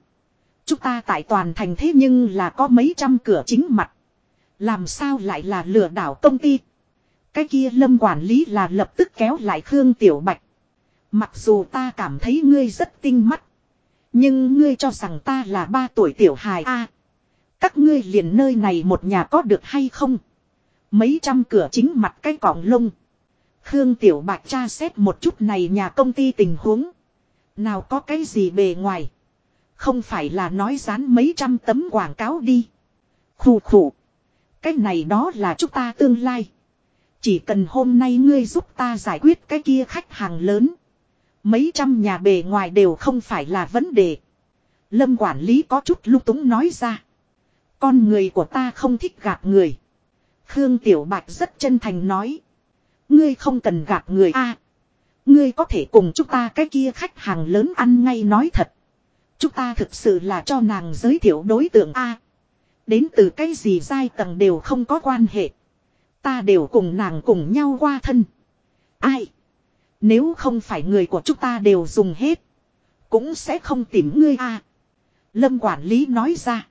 Chúng ta tại toàn thành thế nhưng là có mấy trăm cửa chính mặt. Làm sao lại là lừa đảo công ty. Cái kia lâm quản lý là lập tức kéo lại Khương Tiểu Bạch. Mặc dù ta cảm thấy ngươi rất tinh mắt. Nhưng ngươi cho rằng ta là ba tuổi tiểu hài a Các ngươi liền nơi này một nhà có được hay không? Mấy trăm cửa chính mặt cái cọng lông. Khương Tiểu Bạch tra xét một chút này nhà công ty tình huống. Nào có cái gì bề ngoài. Không phải là nói dán mấy trăm tấm quảng cáo đi. Khủ khủ. Cái này đó là chúng ta tương lai. Chỉ cần hôm nay ngươi giúp ta giải quyết cái kia khách hàng lớn. Mấy trăm nhà bề ngoài đều không phải là vấn đề. Lâm quản lý có chút lúc túng nói ra. Con người của ta không thích gạt người. Khương Tiểu Bạch rất chân thành nói. Ngươi không cần gạt người a Ngươi có thể cùng chúng ta cái kia khách hàng lớn ăn ngay nói thật. Chúng ta thực sự là cho nàng giới thiệu đối tượng A. Đến từ cái gì giai tầng đều không có quan hệ. Ta đều cùng nàng cùng nhau qua thân. Ai? Nếu không phải người của chúng ta đều dùng hết. Cũng sẽ không tìm ngươi a. Lâm quản lý nói ra.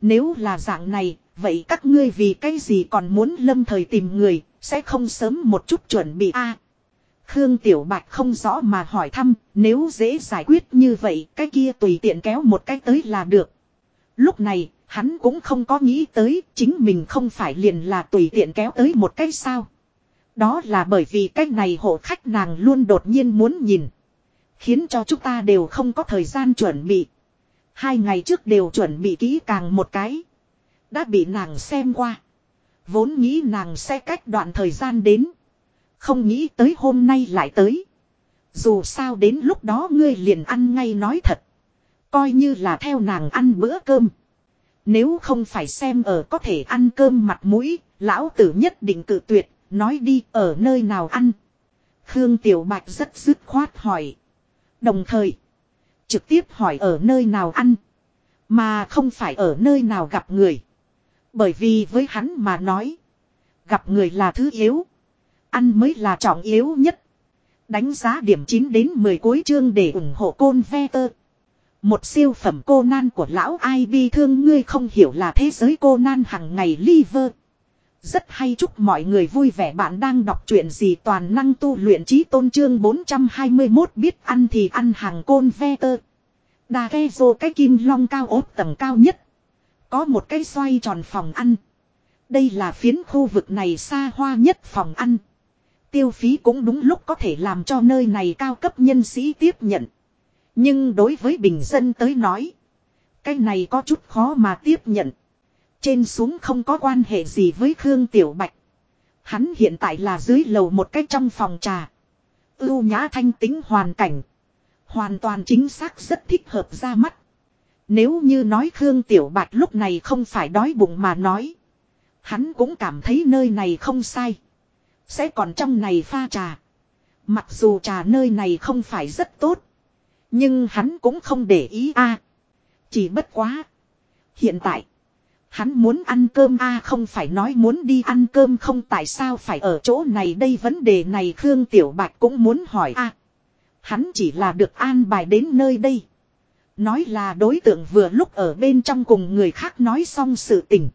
Nếu là dạng này, vậy các ngươi vì cái gì còn muốn lâm thời tìm người, sẽ không sớm một chút chuẩn bị a. Khương Tiểu Bạch không rõ mà hỏi thăm, nếu dễ giải quyết như vậy, cái kia tùy tiện kéo một cái tới là được. Lúc này, hắn cũng không có nghĩ tới, chính mình không phải liền là tùy tiện kéo tới một cái sao. Đó là bởi vì cái này hộ khách nàng luôn đột nhiên muốn nhìn. Khiến cho chúng ta đều không có thời gian chuẩn bị. Hai ngày trước đều chuẩn bị kỹ càng một cái. Đã bị nàng xem qua. Vốn nghĩ nàng sẽ cách đoạn thời gian đến. Không nghĩ tới hôm nay lại tới. Dù sao đến lúc đó ngươi liền ăn ngay nói thật. Coi như là theo nàng ăn bữa cơm. Nếu không phải xem ở có thể ăn cơm mặt mũi, lão tử nhất định cự tuyệt, nói đi ở nơi nào ăn. Khương Tiểu Bạch rất dứt khoát hỏi. Đồng thời, trực tiếp hỏi ở nơi nào ăn. Mà không phải ở nơi nào gặp người. Bởi vì với hắn mà nói, gặp người là thứ yếu. Ăn mới là trọng yếu nhất. Đánh giá điểm 9 đến 10 cuối chương để ủng hộ côn ve tơ. Một siêu phẩm cô nan của lão ai bi thương ngươi không hiểu là thế giới cô nan hằng ngày liver. Rất hay chúc mọi người vui vẻ bạn đang đọc truyện gì toàn năng tu luyện trí tôn trương 421 biết ăn thì ăn hàng côn ve tơ. Đà ghe rô cái kim long cao ốt tầng cao nhất. Có một cái xoay tròn phòng ăn. Đây là phiến khu vực này xa hoa nhất phòng ăn. Tiêu phí cũng đúng lúc có thể làm cho nơi này cao cấp nhân sĩ tiếp nhận. Nhưng đối với bình dân tới nói. Cái này có chút khó mà tiếp nhận. Trên xuống không có quan hệ gì với Khương Tiểu Bạch. Hắn hiện tại là dưới lầu một cái trong phòng trà. Ưu nhã thanh tính hoàn cảnh. Hoàn toàn chính xác rất thích hợp ra mắt. Nếu như nói Khương Tiểu Bạch lúc này không phải đói bụng mà nói. Hắn cũng cảm thấy nơi này không sai. Sẽ còn trong này pha trà. Mặc dù trà nơi này không phải rất tốt. Nhưng hắn cũng không để ý a Chỉ bất quá. Hiện tại. Hắn muốn ăn cơm a không phải nói muốn đi ăn cơm không tại sao phải ở chỗ này đây vấn đề này Khương Tiểu Bạch cũng muốn hỏi a Hắn chỉ là được an bài đến nơi đây. Nói là đối tượng vừa lúc ở bên trong cùng người khác nói xong sự tình.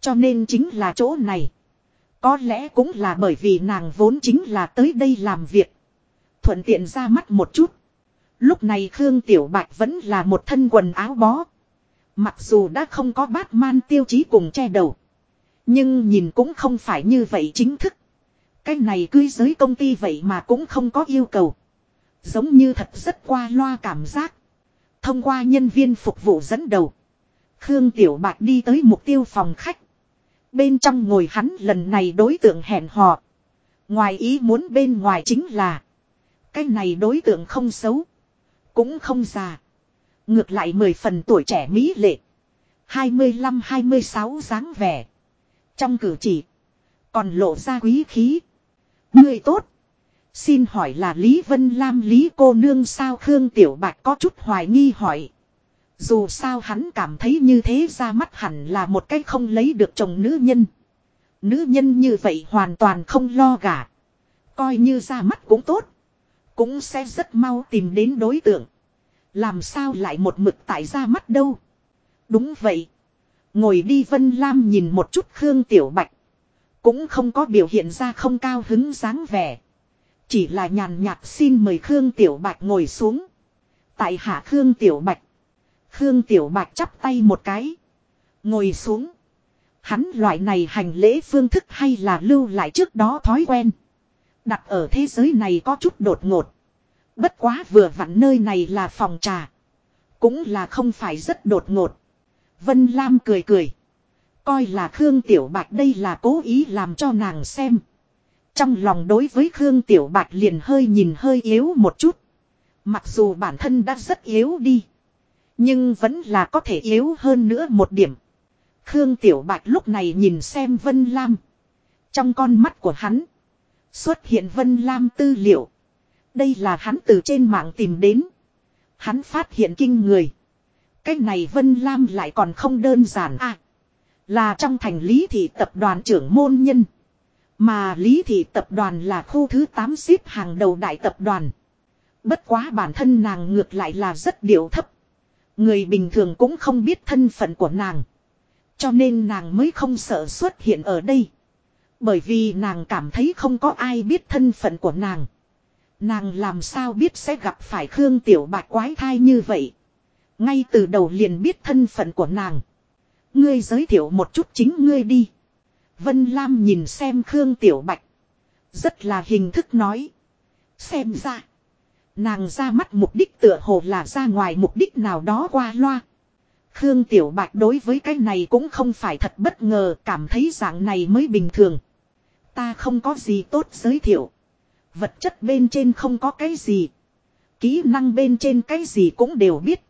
Cho nên chính là chỗ này. Có lẽ cũng là bởi vì nàng vốn chính là tới đây làm việc. Thuận tiện ra mắt một chút. Lúc này Khương Tiểu Bạch vẫn là một thân quần áo bó. Mặc dù đã không có bát man tiêu chí cùng che đầu. Nhưng nhìn cũng không phải như vậy chính thức. Cái này cưới giới công ty vậy mà cũng không có yêu cầu. Giống như thật rất qua loa cảm giác. Thông qua nhân viên phục vụ dẫn đầu. Khương Tiểu Bạch đi tới mục tiêu phòng khách. Bên trong ngồi hắn lần này đối tượng hẹn hò. Ngoài ý muốn bên ngoài chính là. Cái này đối tượng không xấu. Cũng không già. Ngược lại mười phần tuổi trẻ mỹ lệ. 25-26 dáng vẻ. Trong cử chỉ. Còn lộ ra quý khí. Người tốt. Xin hỏi là Lý Vân Lam, Lý cô nương sao Khương Tiểu Bạch có chút hoài nghi hỏi. Dù sao hắn cảm thấy như thế ra mắt hẳn là một cách không lấy được chồng nữ nhân. Nữ nhân như vậy hoàn toàn không lo gả. Coi như ra mắt cũng tốt. Cũng sẽ rất mau tìm đến đối tượng. Làm sao lại một mực tại ra mắt đâu. Đúng vậy. Ngồi đi Vân Lam nhìn một chút Khương Tiểu Bạch. Cũng không có biểu hiện ra không cao hứng dáng vẻ. Chỉ là nhàn nhạt xin mời Khương Tiểu Bạch ngồi xuống. Tại hạ Khương Tiểu Bạch. Khương Tiểu Bạch chắp tay một cái. Ngồi xuống. Hắn loại này hành lễ phương thức hay là lưu lại trước đó thói quen. Đặt ở thế giới này có chút đột ngột. Bất quá vừa vặn nơi này là phòng trà. Cũng là không phải rất đột ngột. Vân Lam cười cười. Coi là Khương Tiểu Bạch đây là cố ý làm cho nàng xem. Trong lòng đối với Khương Tiểu Bạch liền hơi nhìn hơi yếu một chút. Mặc dù bản thân đã rất yếu đi. Nhưng vẫn là có thể yếu hơn nữa một điểm. Khương Tiểu Bạch lúc này nhìn xem Vân Lam. Trong con mắt của hắn. Xuất hiện Vân Lam tư liệu. Đây là hắn từ trên mạng tìm đến. Hắn phát hiện kinh người. Cái này Vân Lam lại còn không đơn giản à. Là trong thành lý thị tập đoàn trưởng môn nhân. Mà lý thị tập đoàn là khu thứ 8 xếp hàng đầu đại tập đoàn. Bất quá bản thân nàng ngược lại là rất điệu thấp. Người bình thường cũng không biết thân phận của nàng. Cho nên nàng mới không sợ xuất hiện ở đây. Bởi vì nàng cảm thấy không có ai biết thân phận của nàng. Nàng làm sao biết sẽ gặp phải Khương Tiểu Bạch quái thai như vậy. Ngay từ đầu liền biết thân phận của nàng. Ngươi giới thiệu một chút chính ngươi đi. Vân Lam nhìn xem Khương Tiểu Bạch. Rất là hình thức nói. Xem ra. Nàng ra mắt mục đích tựa hồ là ra ngoài mục đích nào đó qua loa. Khương Tiểu Bạch đối với cái này cũng không phải thật bất ngờ, cảm thấy dạng này mới bình thường. Ta không có gì tốt giới thiệu. Vật chất bên trên không có cái gì. Kỹ năng bên trên cái gì cũng đều biết.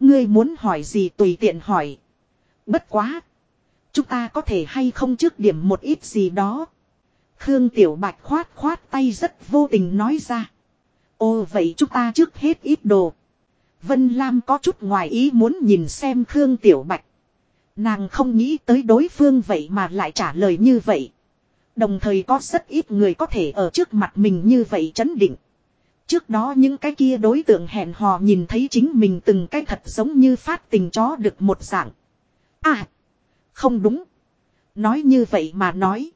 Ngươi muốn hỏi gì tùy tiện hỏi. Bất quá. Chúng ta có thể hay không trước điểm một ít gì đó. Khương Tiểu Bạch khoát khoát tay rất vô tình nói ra. ô vậy chúng ta trước hết ít đồ. Vân Lam có chút ngoài ý muốn nhìn xem Khương Tiểu Bạch. Nàng không nghĩ tới đối phương vậy mà lại trả lời như vậy. Đồng thời có rất ít người có thể ở trước mặt mình như vậy chấn định. Trước đó những cái kia đối tượng hẹn hò nhìn thấy chính mình từng cái thật giống như phát tình chó được một dạng. À, không đúng. Nói như vậy mà nói.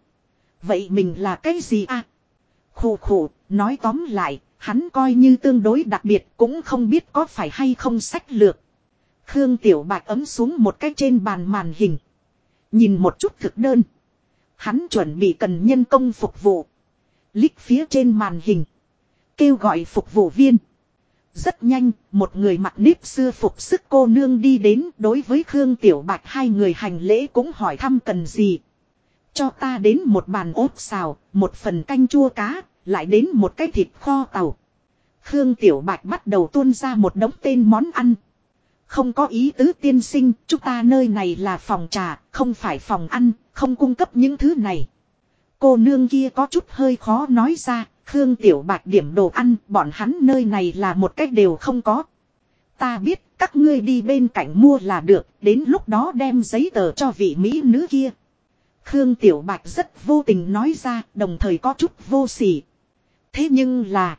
Vậy mình là cái gì à? khủ khủ, nói tóm lại, hắn coi như tương đối đặc biệt cũng không biết có phải hay không sách lược. Khương Tiểu Bạch ấm xuống một cái trên bàn màn hình. Nhìn một chút thực đơn. Hắn chuẩn bị cần nhân công phục vụ. Lích phía trên màn hình. Kêu gọi phục vụ viên. Rất nhanh, một người mặc nếp xưa phục sức cô nương đi đến đối với Khương Tiểu Bạch hai người hành lễ cũng hỏi thăm cần gì. Cho ta đến một bàn ốp xào, một phần canh chua cá, lại đến một cái thịt kho tàu. Khương Tiểu Bạch bắt đầu tuôn ra một đống tên món ăn. Không có ý tứ tiên sinh, chúng ta nơi này là phòng trà, không phải phòng ăn, không cung cấp những thứ này. Cô nương kia có chút hơi khó nói ra, Khương Tiểu Bạch điểm đồ ăn, bọn hắn nơi này là một cách đều không có. Ta biết, các ngươi đi bên cạnh mua là được, đến lúc đó đem giấy tờ cho vị Mỹ nữ kia. Khương Tiểu Bạch rất vô tình nói ra, đồng thời có chút vô sỉ. Thế nhưng là...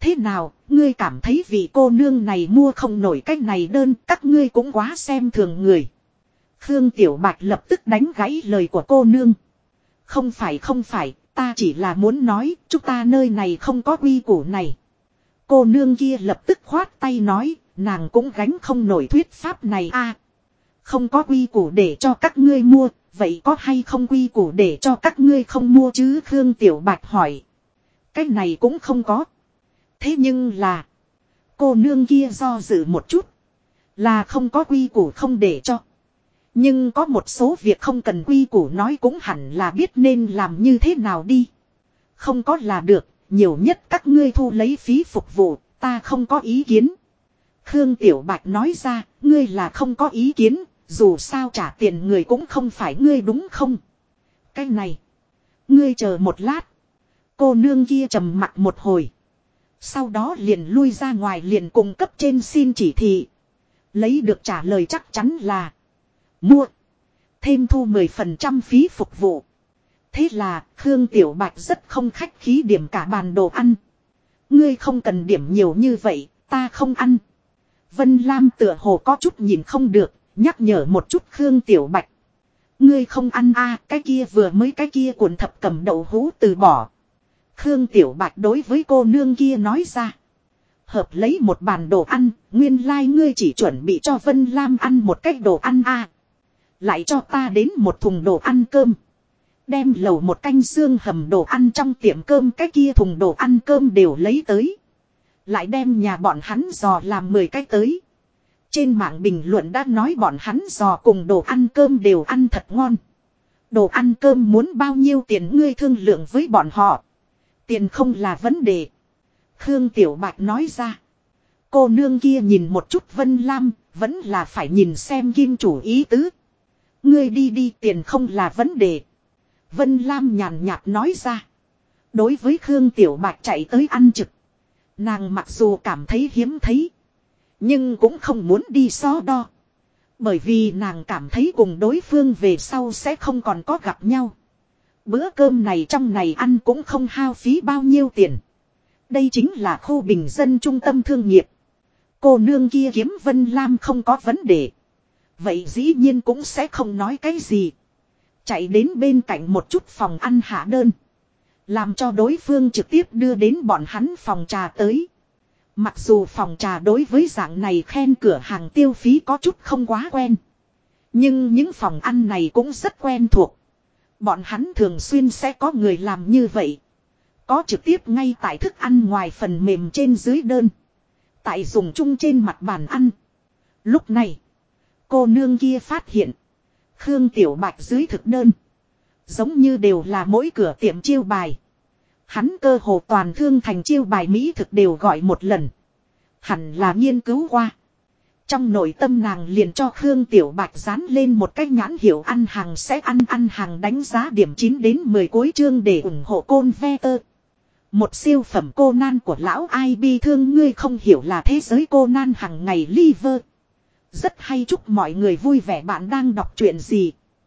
Thế nào, ngươi cảm thấy vị cô nương này mua không nổi cách này đơn, các ngươi cũng quá xem thường người. Khương Tiểu Bạch lập tức đánh gãy lời của cô nương. Không phải không phải, ta chỉ là muốn nói, chúng ta nơi này không có quy củ này. Cô nương kia lập tức khoát tay nói, nàng cũng gánh không nổi thuyết pháp này a Không có quy củ để cho các ngươi mua, vậy có hay không quy củ để cho các ngươi không mua chứ Khương Tiểu Bạch hỏi. Cái này cũng không có. Thế nhưng là, cô nương kia do dự một chút, là không có quy củ không để cho. Nhưng có một số việc không cần quy củ nói cũng hẳn là biết nên làm như thế nào đi. Không có là được, nhiều nhất các ngươi thu lấy phí phục vụ, ta không có ý kiến. Khương Tiểu Bạch nói ra, ngươi là không có ý kiến, dù sao trả tiền người cũng không phải ngươi đúng không? Cái này, ngươi chờ một lát. Cô nương kia trầm mặt một hồi. Sau đó liền lui ra ngoài liền cung cấp trên xin chỉ thị. Lấy được trả lời chắc chắn là Mua. Thêm thu 10% phí phục vụ. Thế là Khương Tiểu Bạch rất không khách khí điểm cả bàn đồ ăn. Ngươi không cần điểm nhiều như vậy, ta không ăn. Vân Lam tựa hồ có chút nhìn không được, nhắc nhở một chút Khương Tiểu Bạch. Ngươi không ăn a cái kia vừa mới cái kia cuộn thập cầm đậu hũ từ bỏ. Khương Tiểu Bạch đối với cô nương kia nói ra. Hợp lấy một bàn đồ ăn, nguyên lai like ngươi chỉ chuẩn bị cho Vân Lam ăn một cách đồ ăn a lại cho ta đến một thùng đồ ăn cơm. Đem lầu một canh xương hầm đồ ăn trong tiệm cơm cái kia thùng đồ ăn cơm đều lấy tới. Lại đem nhà bọn hắn dò làm 10 cái tới. Trên mạng bình luận đã nói bọn hắn dò cùng đồ ăn cơm đều ăn thật ngon. Đồ ăn cơm muốn bao nhiêu tiền ngươi thương lượng với bọn họ. Tiền không là vấn đề. Khương Tiểu Bạch nói ra. Cô nương kia nhìn một chút Vân Lam, vẫn là phải nhìn xem kim chủ ý tứ. Ngươi đi đi, tiền không là vấn đề. Vân Lam nhàn nhạt nói ra. Đối với Khương Tiểu Bạch chạy tới ăn trực. Nàng mặc dù cảm thấy hiếm thấy. Nhưng cũng không muốn đi so đo. Bởi vì nàng cảm thấy cùng đối phương về sau sẽ không còn có gặp nhau. Bữa cơm này trong này ăn cũng không hao phí bao nhiêu tiền. Đây chính là khu bình dân trung tâm thương nghiệp. Cô nương kia kiếm Vân Lam không có vấn đề. Vậy dĩ nhiên cũng sẽ không nói cái gì. Chạy đến bên cạnh một chút phòng ăn hạ đơn. Làm cho đối phương trực tiếp đưa đến bọn hắn phòng trà tới. Mặc dù phòng trà đối với dạng này khen cửa hàng tiêu phí có chút không quá quen. Nhưng những phòng ăn này cũng rất quen thuộc. Bọn hắn thường xuyên sẽ có người làm như vậy. Có trực tiếp ngay tại thức ăn ngoài phần mềm trên dưới đơn. Tại dùng chung trên mặt bàn ăn. Lúc này. Cô nương kia phát hiện. Khương Tiểu Bạch dưới thực đơn. Giống như đều là mỗi cửa tiệm chiêu bài. Hắn cơ hồ toàn thương thành chiêu bài Mỹ thực đều gọi một lần. Hẳn là nghiên cứu qua. Trong nội tâm nàng liền cho Khương Tiểu Bạch dán lên một cái nhãn hiệu ăn hàng sẽ ăn ăn hàng đánh giá điểm 9 đến 10 cuối chương để ủng hộ côn ve tơ. Một siêu phẩm cô nan của lão ai bi thương, ngươi không hiểu là thế giới cô nan hàng ngày liver. Rất hay chúc mọi người vui vẻ bạn đang đọc truyện gì.